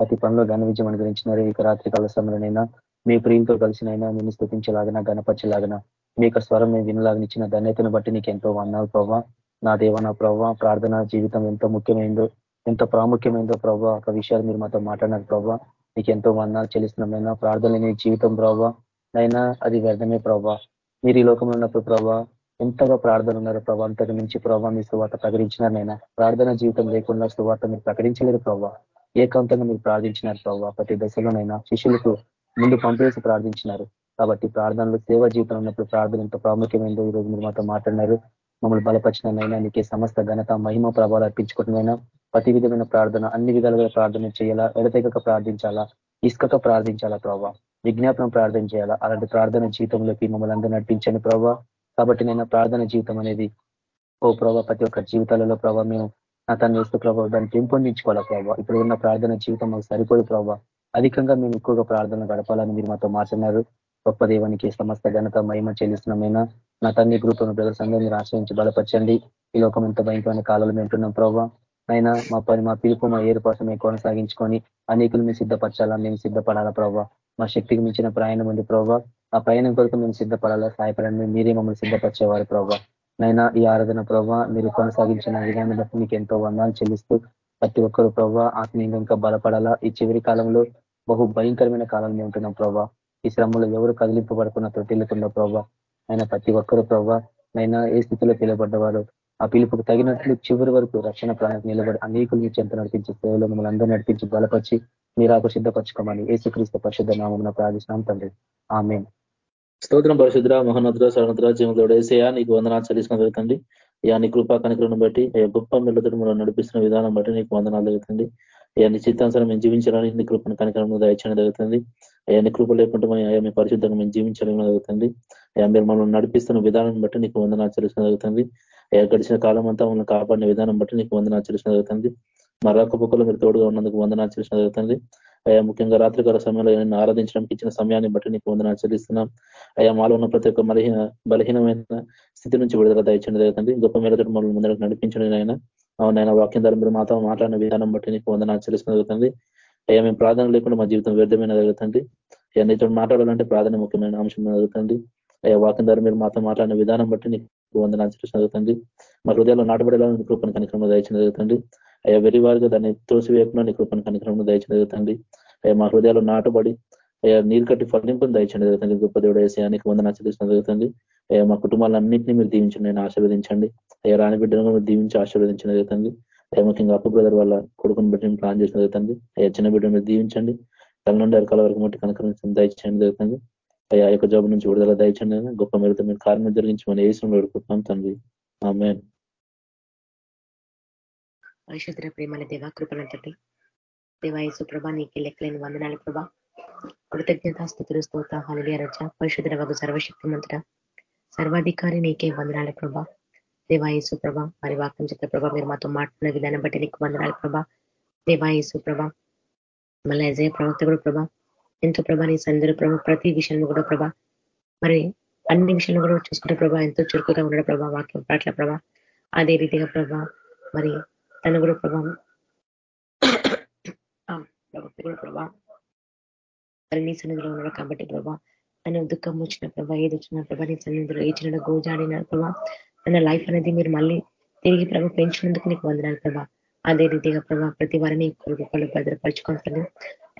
Speaker 6: ప్రతి పనిలో ఘన విజయం అనుగ్రహించినారు. ఇక రాత్రి కాల సమయంలోనైనా మీ ప్రియులతో కలిసినైనా మేము స్థుతించలాగన గణపరచలాగన మీ యొక్క స్వరం మేము వినలాగనిచ్చిన ధన్యతను బట్టి నీకు ఎంతో అన్నావు ప్రభావ నా దేవ నా ప్రభావ ప్రార్థన జీవితం ఎంతో ముఖ్యమైందో ఎంత ప్రాముఖ్యమైందో ప్రభావ ఒక విషయాలు మీరు మాతో మాట్లాడినారు ప్రభావ నీకు ఎంతో వందనాలు చెల్లిస్తున్నామైనా ప్రార్థన జీవితం ప్రభావ నైనా అది వ్యర్థమే ప్రభావ మీరు ఈ లోకంలో ఉన్నప్పుడు ప్రభావ ఎంతగా ప్రార్థన ఉన్నారు ప్రభావ అంతకు మించి ప్రభావ మీ సువార్త ప్రకటించినారనైనా ప్రార్థన జీవితం లేకుండా సువార్త మీరు ప్రకటించలేదు ప్రభావ ఏకాంతంగా మీరు ప్రార్థించినారు ప్రభావ ప్రతి దశలోనైనా శిష్యులకు ముందు పంపేసి ప్రార్థించినారు. కాబట్టి ప్రార్థనలు సేవా జీవితం ఉన్నప్పుడు ప్రార్థన ఎంత ప్రాముఖ్యమైందో ఈ రోజు మీరు మాతో మాట్లాడినారు. మమ్మల్ని బలపరిచినైనా నీకే సమస్త ఘనత మహిమ ప్రభావాలు అర్పించుకుంటున్నైనా ప్రతి విధమైన ప్రార్థన అన్ని విధాలుగా ప్రార్థన చేయాలా? ఎడతెగక ప్రార్థించాలా? ఇసుకక ప్రార్థించాలా ప్రభావ విజ్ఞాపనం ప్రార్థన చేయాలా? అలాంటి ప్రార్థన జీవితంలోకి మమ్మల్ని అందరూ నడిపించండి ప్రభావ కాబట్టి నేను ప్రార్థన జీవితం అనేది ఓ ప్రభావ ప్రతి ఒక్క జీవితాలలో ప్రభావ మేము నా తను వేస్తూ ప్రభావ దాన్ని పెంపొందించుకోవాలా ప్రభావ ఇప్పుడు ఉన్న ప్రార్థన జీవితం మాకు సరిపోదు ప్రభావ అధికంగా మేము ఎక్కువగా ప్రార్థన గడపాలని మీరు మాతో మాట్లాడినారు. గొప్ప దేవానికి సమస్త ఘనత మహిమ చెల్లిస్తున్నామైనా? నా తండ్రి గ్రూప్ బ్రదర్స్ అందరూ మీరు ఆశ్రయించి బలపరచండి. ఈ లోకం ఎంత భయంకరమైన కాలంలో వింటున్నాం ఉంటున్నాం ప్రభావ అయినా మా పని మా పిలుపు మా ఏర్పాటు మేము కొనసాగించుకొని అనేకులు మేము సిద్ధపరచాలా? మేము సిద్ధపడాలా ప్రభావ మా శక్తికి మించిన ప్రయాణం ఉంది ప్రభావ ఆ ప్రయాణం కొరకు మేము సిద్ధపడాలా? సహాయపడండి. మీరే మమ్మల్ని సిద్ధపరిచేవారు ప్రభావ నైనా ఈ ఆరాధన ప్రభావ మీరు కొనసాగించిన విధానం బట్టి మీకు ఎంతో వందాలు చెల్లిస్తూ ప్రతి ఒక్కరు ప్రభావ ఆత్మీయంగా ఇంకా బలపడాలా? ఈ చివరి కాలంలో బహు భయంకరమైన కాలం ఉంటున్నాం ప్రభావ ఈ శ్రమంలో ఎవరు కదిలింపబడుకున్న తొట్టిల్లకుండా ప్రభావ ఆయన ప్రతి ఒక్కరు ప్రభావ నైనా ఏ స్థితిలో పిలువబడ్డవారు? ఆ పిలుపుకు తగినట్లు చివరి వరకు రక్షణ ప్రాణానికి నిలబడి అనేకులు మీ చెంత నడిపించి సేవలో మమ్మల్ని అందరూ నడిపించి బలపరిచి మీరు ఆకర్షిద్ధపరచుకోమని ఏసుక్రీస్తు పరిశుద్ధ నామం ప్రార్థిస్తున్నాం తండ్రి. ఆమె
Speaker 7: స్తోత్రం పరిశుద్ర మహోన్నద్ర శరణద్ర జీవంతుడు ఏసయా నీకు వందనాలు చెల్లిసిన జరుగుతుంది అయ్యా నీ కృపా కనికలను బట్టి గొప్ప మిల్లతో మనం నడిపిస్తున్న విధానం బట్టి నీకు వందనాలు జరుగుతుంది. అయ్యా నీ చిత్తానుసారం మేము జీవించడానికి నీ కృపను కనికరం దయచడం జరుగుతుంది. అయ్యా నీ కృప లేకుండా మనం అయ్యా మీ పరిశుద్ధంగా మేము జీవించడం జరుగుతుంది అయ్యా మీరు మనం నడిపిస్తున్న విధానం బట్టి నీకు వందన చెల్లిసిన జరుగుతుంది అయ్యా గడిచిన కాలం అంతా మనం కాపాడిన విధానం బట్టి నీకు వందన చెల్లిసిన జరుగుతుంది మరొక పొక్కలు మీరు తోడుగా ఉన్నందుకు వందన చెల్లిసిన జరుగుతుంది అయ్యా ముఖ్యంగా రాత్రికాల సమయంలో నేను ఆరాధించడానికి ఇచ్చిన సమయాన్ని బట్టి నీకు వందన చెల్లిస్తున్నాం. అయ్యా మాలో ఉన్న ప్రతి ఒక్క బలహీన బలహీనమైన స్థితి నుంచి విడుదల దయచండి జరుగుతుంది గొప్ప మేరతో మమ్మల్ని ముందరకు నడిపించండి ఆయన అవునైనా వాక్యం ద్వారా మీరు మాతో మాట్లాడిన విధానం బట్టి నీకు వందన ఆచరిస్తున్న జరుగుతుంది అయ్యా మేము ప్రార్థన లేకుండా మా జీవితం వ్యర్థమైన జరుగుతుంది అయ్యా నీతో మాట్లాడాలంటే ప్రార్థన ముఖ్యమైన అంశం జరుగుతుంది అయ్యా వాక్యం ద్వారా మీరు మాతో మాట్లాడిన విధానం బట్టి నీకు వందన చెల్లిసిన జరుగుతుంది మా హృదయాల్లో నాటబడేలా కృపను కనిక్రమం దయచిన జరుగుతుంది అయ్యా వెరివారిగా దాన్ని తోసివేయకుండా నీ కృపను కనిక్రమం దయచండి జరుగుతుంది అయ్యా మా హృదయాలు నాటబడి అయ్యా నీరు కట్టి ఫలింపును దయచండి జరుగుతుంది గొప్ప దేవుడు వేసేయానికి వంద ఆచరించడం జరుగుతుంది అయ్యా మా కుటుంబాలన్నింటినీ మీరు దీవించండి నేను ఆశీర్వదించండి. అయ్యా రాణి బిడ్డను మీరు దీవించి ఆశీర్వదించడం జరుగుతుంది ముఖ్యంగా అప్పు బ్రదర్ వాళ్ళ కొడుకుని బిడ్డ ప్లాన్ చేసిన జరుగుతుంది. అయ్యా చిన్న బిడ్డ మీరు దీవించండి. తల నుండి అరకాల వరకు మట్టి కనకరించడం దయచేయండి జరుగుతుంది. అయ్యా యొక్క జాబ్ నుంచి విడుదల దయచండి గొప్ప మీరుతో మీరు కారణం జరిగించి మన ఏసులో వేడుకుంటున్నాం తండ్రి. ఆమె
Speaker 8: పరిశుద్ర ప్రేమల దేవ కృపణంతటి దేవాయసు ప్రభా నీకే లెక్కలేని వందనాలు ప్రభా. కృతజ్ఞత స్థుతులు స్తోత హాలియ రజ. పరిశుద్ధ వగు సర్వశక్తి మంత్ర సర్వాధికారి నీకే వందనాలు ప్రభా. దేవాయేసు ప్రభ మరి వాక్యం చిత్ర ప్రభ మీరు మాతో మాట్లాడిన విధానం బట్టి నీకు వందనాలు ప్రభ. దేవాయేసు ప్రభ మళ్ళీ అజయ ప్రవక్త కూడా ప్రభ ఎంతో ప్రభా నీ సందరు ప్రభా ప్రతి విషయంలో కూడా ప్రభా మరి అన్ని విషయంలో కూడా చూసుకుంటే ప్రభా ఎంతో చురుకుగా ఉండడం ప్రభా వాక్యం పాటల ప్రభా. అదే రీతిగా ప్రభా మరి తను కూడా ప్రభావం కూడా ప్రభా మరి నీ సన్నిధిలో ఉన్నాడు కాబట్టి ప్రభా తను దుఃఖం వచ్చిన ప్రభా ఏది వచ్చిన ప్రభా నీ సన్నిధిలో ఏచిన గోజాడిన ప్రభా తన లైఫ్ అనేది మీరు మళ్ళీ తిరిగి ప్రభు పెంచినందుకు నీకు వందనాలు ప్రభా. అదే రీతిగా ప్రభా ప్రతి వారిని కొడుకులు భద్రపరుచుకుంటుంది.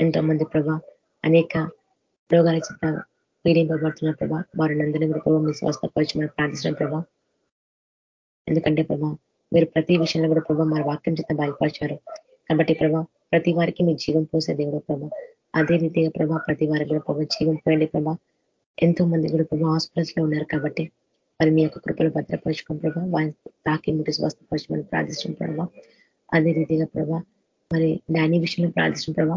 Speaker 8: ఎంతో మంది ప్రభా అనేక రోగాల చేత పీడింపబడుతున్న ప్రభా. వారిని అందరినీ కూడా ప్రభావ మీ స్వస్థపరచమని ప్రార్థించిన ప్రభా. ఎందుకంటే ప్రభా మీరు ప్రతి విషయంలో కూడా ప్రభా మరి వాక్యం చేత బయలుపరిచారు. కాబట్టి ప్రభా ప్రతి వారికి మీ జీవం పోసే దేవుడు ప్రభా. అదే రీతిగా ప్రభా ప్రతి వారికి కూడా ప్రభావ జీవం పోయండి ప్రభా. ఎంతో మంది కూడా ప్రభా హాస్పిటల్స్లో ఉన్నారు కాబట్టి మరి మీ యొక్క కృపలు భద్రపరచుకోండి ప్రభా వారి తాకి ముట్టి స్వస్థపరచమని ప్రార్థించడం ప్రభా. అదే రీతిగా ప్రభా మరి డానీ విషయంలో ప్రార్థించడం ప్రభా.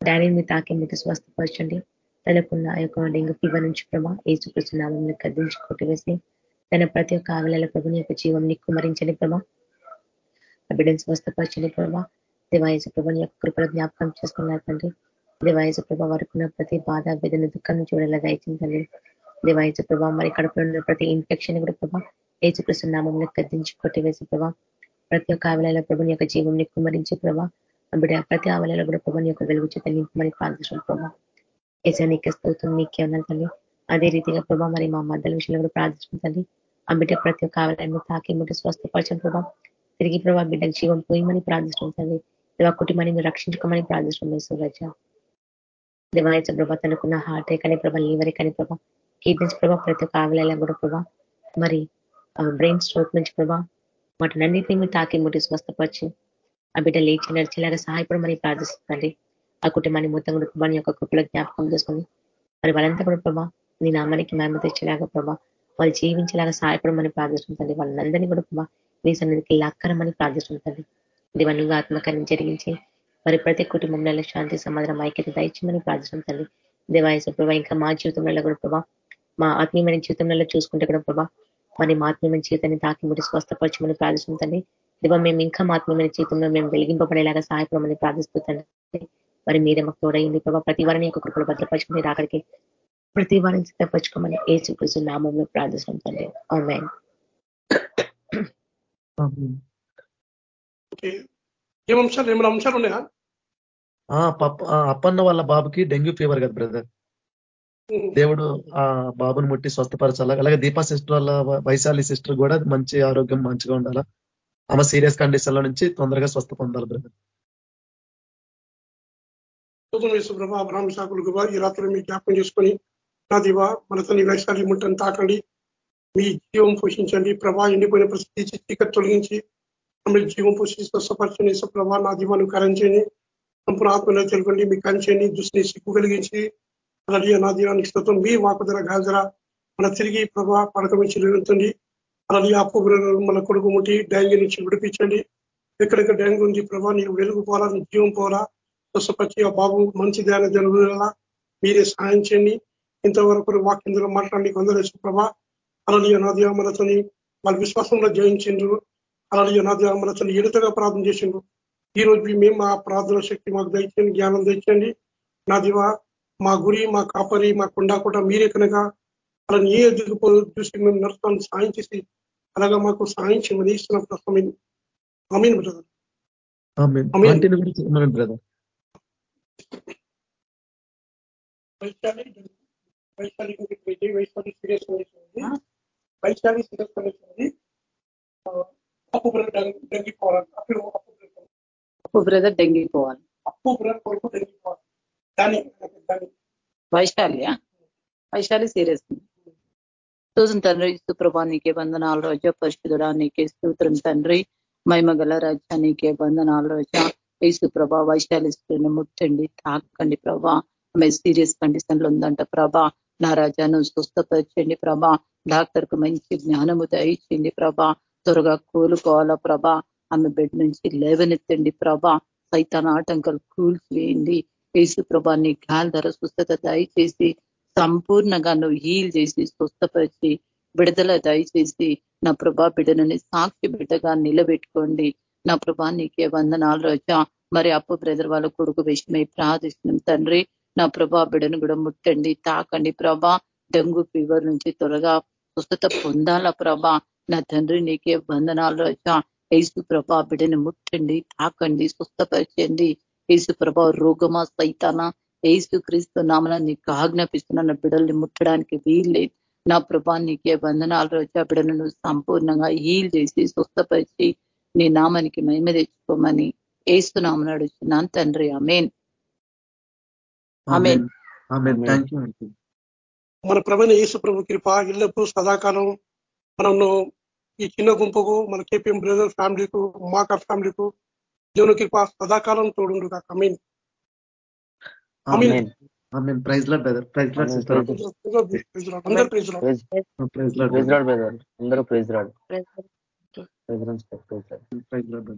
Speaker 8: డానీని మీ తాకి ముట్టి స్వస్థపరచండి. తనకున్న ఆ యొక్క డెంగ్యూ ఫీవర్ నుంచి ప్రభా ఏసుకృష్ణ నామంలో కొట్టివేసి తన ప్రతి ఒక్క ఆవిల ప్రభుని యొక్క జీవం కుమరించని ప్రభా. బిడ్డను స్వస్థపరచని ప్రభా. దేవాయసు ప్రభుని యొక్క కృపల జ్ఞాపకం చేసుకున్నారు తండ్రి దేవాయసు ప్రభా వరకున్న ప్రతి బాధ వేదన దుఃఖం నుంచి చూడేలా దయచిందండి దేవాయచ ప్రభావ మరి కడుపులో ఉన్న ప్రతి ఇన్ఫెక్షన్ కూడా ప్రభా ఏచుకృష్ణ నామంలో కద్దించి కొట్టివేసే ప్రభా. ప్రతి ఒక్క ఆవలలో ప్రభుని యొక్క జీవం కుమరించే ప్రభా. బిడ్డ ప్రతి ఆవలలో కూడా ప్రభుని యొక్క వెలుగు చేత నింపమని ప్రార్థించిన ప్రభా. ఏసా నీకే స్తోత్రం నీకే ఉన్నాను తల్లి. అదే రీతిగా ప్రభా మరి మా మద్దల విషయంలో కూడా ప్రార్థించండి ఆ బిడ్డ ప్రతి ఒక్క ఆవలను తాకి ముట్టి స్వస్థపరచని ప్రభా. తిరిగి ప్రభా బిడ్డకు జీవం పోయమని ప్రార్థిస్తుంది దేవా కుటుంబాన్ని మీరు రక్షించుకోమని ప్రార్థిస్తుంది సూరజ దేవాయచ ప్రభా తనకున్న హార్ట్ కానీ ప్రభా లీవర్ కానీ ప్రభా కిడ్నీస్ ప్రభా ప్రతి ఒక్క ఆవిలలో కూడా ప్రభా మరి బ్రెయిన్ స్ట్రోక్ నుంచి ప్రభా వాటినన్నింటినీ మీరు తాకి ముట్టి స్వస్థపరిచి ఆ బిడ్డ లేచి నడిచేలాగా సహాయపడమని ప్రార్థిస్తుంది ఆ కుటుంబాన్ని మొత్తం కూడా ప్రభాని యొక్క కృపలో జ్ఞాపకం చేసుకొని మరి వాళ్ళంతా కూడా ప్రభా నీ నామానికి మేమ తెచ్చేలాగా ప్రభా వాళ్ళు జీవించేలాగా సహాయపడమని ప్రార్థిస్తుంది వాళ్ళందరినీ కూడా ప్రభా నీ సన్నిధికి లక్కరమని ప్రార్థిస్తుంది దివన్నుగా ఆత్మకార్యం జరిగించి మరి ప్రతి కుటుంబంలో శాంతి సమాధానం ఐక్యత దయచేయమని ప్రార్థిస్తుంది దేవాయసు ప్రభా ఇంకా మా జీవితంలో కూడా ప్రభా మా ఆత్మీయమైన జీవితంలో చూసుకుంటే కూడా ప్రభా మరి మా ఆత్మీయమైన జీవితాన్ని తాకి ముడి స్వస్థపరచమని ప్రార్థిస్తుంది దివ మేము ఇంకా మా ఆత్మీయమైన జీవితంలో మేము వెలిగింపబడేలాగా సహాయపడమని ప్రార్థిస్తుంది మరి మీరే మాకు తోడైంది ప్రభావ ప్రతి వారిని యొక్క కృపలు భద్రపరచుకుని రాకడికి ప్రతి వారిని సిద్ధపరచుకోమని ఏ చూపించు నామంలో ప్రార్థిస్తాం తండ్రి.
Speaker 3: ఏమంశాలు ఏమైనా అంశాలు ఉన్నాయా?
Speaker 1: అప్పన్న వాళ్ళ బాబుకి డెంగ్యూ ఫీవర్ కదా బ్రదర్. దేవుడు ఆ బాబుని ముట్టి స్వస్థపరచాలా? అలాగే దీపా సిస్టర్ వాళ్ళ వైశాలి సిస్టర్ కూడా మంచి ఆరోగ్యం మంచిగా ఉండాలా? ఆమె సీరియస్ కండిషన్లో నుంచి తొందరగా స్వస్థ పొందాలి బ్రదర్
Speaker 3: ప్రభా అబ్రాహ్మ శాఖలు గుబా ఈ రాత్రి మీ జ్ఞాపకం చేసుకొని నా దివా మనతో తల్లి వైశాలి ముట్టని తాకండి. మీ జీవం పోషించండి. ప్రభా ఎండిపోయిన ప్రసిద్ధి చిక్కటి తొలగించి మమ్మల్ని జీవం పోషించి స్వస్థపరచని ప్రభా నా దివాను కరించండి సంపూర్ణ ఆత్మలో తెలుపండి మీ కంచండి దృష్టిని సిగ్గు కలిగించి అలాగే నా దీవానికి స్తోత్రం మీ వాకుదర గాజర మన తిరిగి ప్రభా పడకం నుంచి నిలుతుంది అలాగే అప్పు మన కొడుకు ముట్టి డ్యాంగి నుంచి విడిపించండి. ఎక్కడెక్కడ డ్యాంగ్ ఉంది ప్రభా నీకు వెలుగు పోరా జీవం పోలా స్వస్థపరిచి ఆ బాబు మంచి ధ్యాన జరుగుదలా మీరే సహాయం చేయండి. ఇంతవరకు వాక్యంలో మాట్లాడి కొందరు ప్రభా. అలాగే నాదిగా మనతోని వాళ్ళ విశ్వాసంలో జయించిండ్రు. అలాగే నా మనతోని ఎడుతగా ప్రార్థన చేసిండ్రు. ఈ రోజు మేము ఆ ప్రార్థన శక్తి మాకు దయచేయండి జ్ఞానం దయచేయండి. నా దివా మా గురి మా కాపరి మా కుండా కూడా మీరే కనుక అలా ఏ చూసి మేము నడుస్తాను సాయం చేసి అలాగా మాకు సాయం చేయమని ఇస్తున్న ప్రస్తుతం Amin brother.
Speaker 1: Brother.
Speaker 3: Vaishali Vaishali Vaishali serious condition Vaishali serious condition ఉంది అప్పు బ్రదర్ డెంగిపోవాలి అప్పుడు
Speaker 9: అప్పు బ్రదర్. డెంగిపోవాలి.
Speaker 3: అప్పు బ్రదర్ కొడుకు డెంగిపోవాలి. దాని దాని
Speaker 9: వైశాల్య. వైశాలి సీరియస్ చూసిన తండ్రి సుప్రభా నీకే వందనాలు రోజా. పరిశుద్ధుడా నీకే స్తోత్రం తండ్రి. మైమగల రాజా నీకే వందనాలు రోజా. యేసు ప్రభా వైశాలి ముట్టండి తాకండి ప్రభా. ఆమె సీరియస్ కండిషన్లో ఉందంట ప్రభా. నా రాజాను స్వస్థపరచండి ప్రభా. డాక్టర్కు మంచి జ్ఞానము దయచేయండి ప్రభా. త్వరగా కోలుకోవాలా ప్రభా. ఆమె బెడ్ నుంచి లేవనెత్తండి ప్రభా. సైతాన ఆటంకాలు కూల్చివేయండి. యేసు ప్రభా నీ గాలి ధర స్వస్థత దయచేసి సంపూర్ణంగా నువ్వు హీల్ చేసి స్వస్థపరిచి విడుదల దయచేసి నా ప్రభా బిడ్డనని సాక్షి బిడ్డగా నిలబెట్టుకోండి. నా ప్రభా నీకే వందనాలు రోజా. మరి అప్పు బ్రదర్ వాళ్ళ కొడుకు విషయమై ప్రార్థిస్తున్నాం తండ్రి. నా ప్రభా బిడను కూడా ముట్టండి తాకండి ప్రభా. డెంగు ఫీవర్ నుంచి త్వరగా స్వస్థత పొందాల ప్రభా. నా తండ్రి నీకే వందనాలు రోజా. ఏసు ప్రభా బిడని ముట్టండి తాకండి స్వస్థపరచండి. ఏసు ప్రభా రోగమా సైతాన ఏసు క్రీస్తు నామన నీకు ఆజ్ఞాపిస్తున్న నా బిడల్ని ముట్టడానికి వీల్లేదు నా ప్రభా నీకే వందనాలు వచ్చా బిడను సంపూర్ణంగా హీల్ చేసి స్వస్థపరిచి నీ నామానికి మహిమ తెచ్చుకోమని ఏస్తున్నామని అడుగుతున్నాను తండ్రి. అమేన్
Speaker 3: మన ప్రవీణ యేసు ప్రభు కృప ఇళ్ళకు సదాకాలం మనము ఈ చిన్న గుంపుకు మన కేపీఎం బ్రదర్ ఫ్యామిలీకు మాక ఫ్యామిలీకు దేవుని కృప సదాకాలం తోడుండు కాక mean
Speaker 1: praise lord brother praise lord sister
Speaker 3: అందరూ ప్రైజ్
Speaker 6: ప్రైజ్ లాడ్ బ్రదర్ అందరూ praise lord praise lord
Speaker 1: praise lord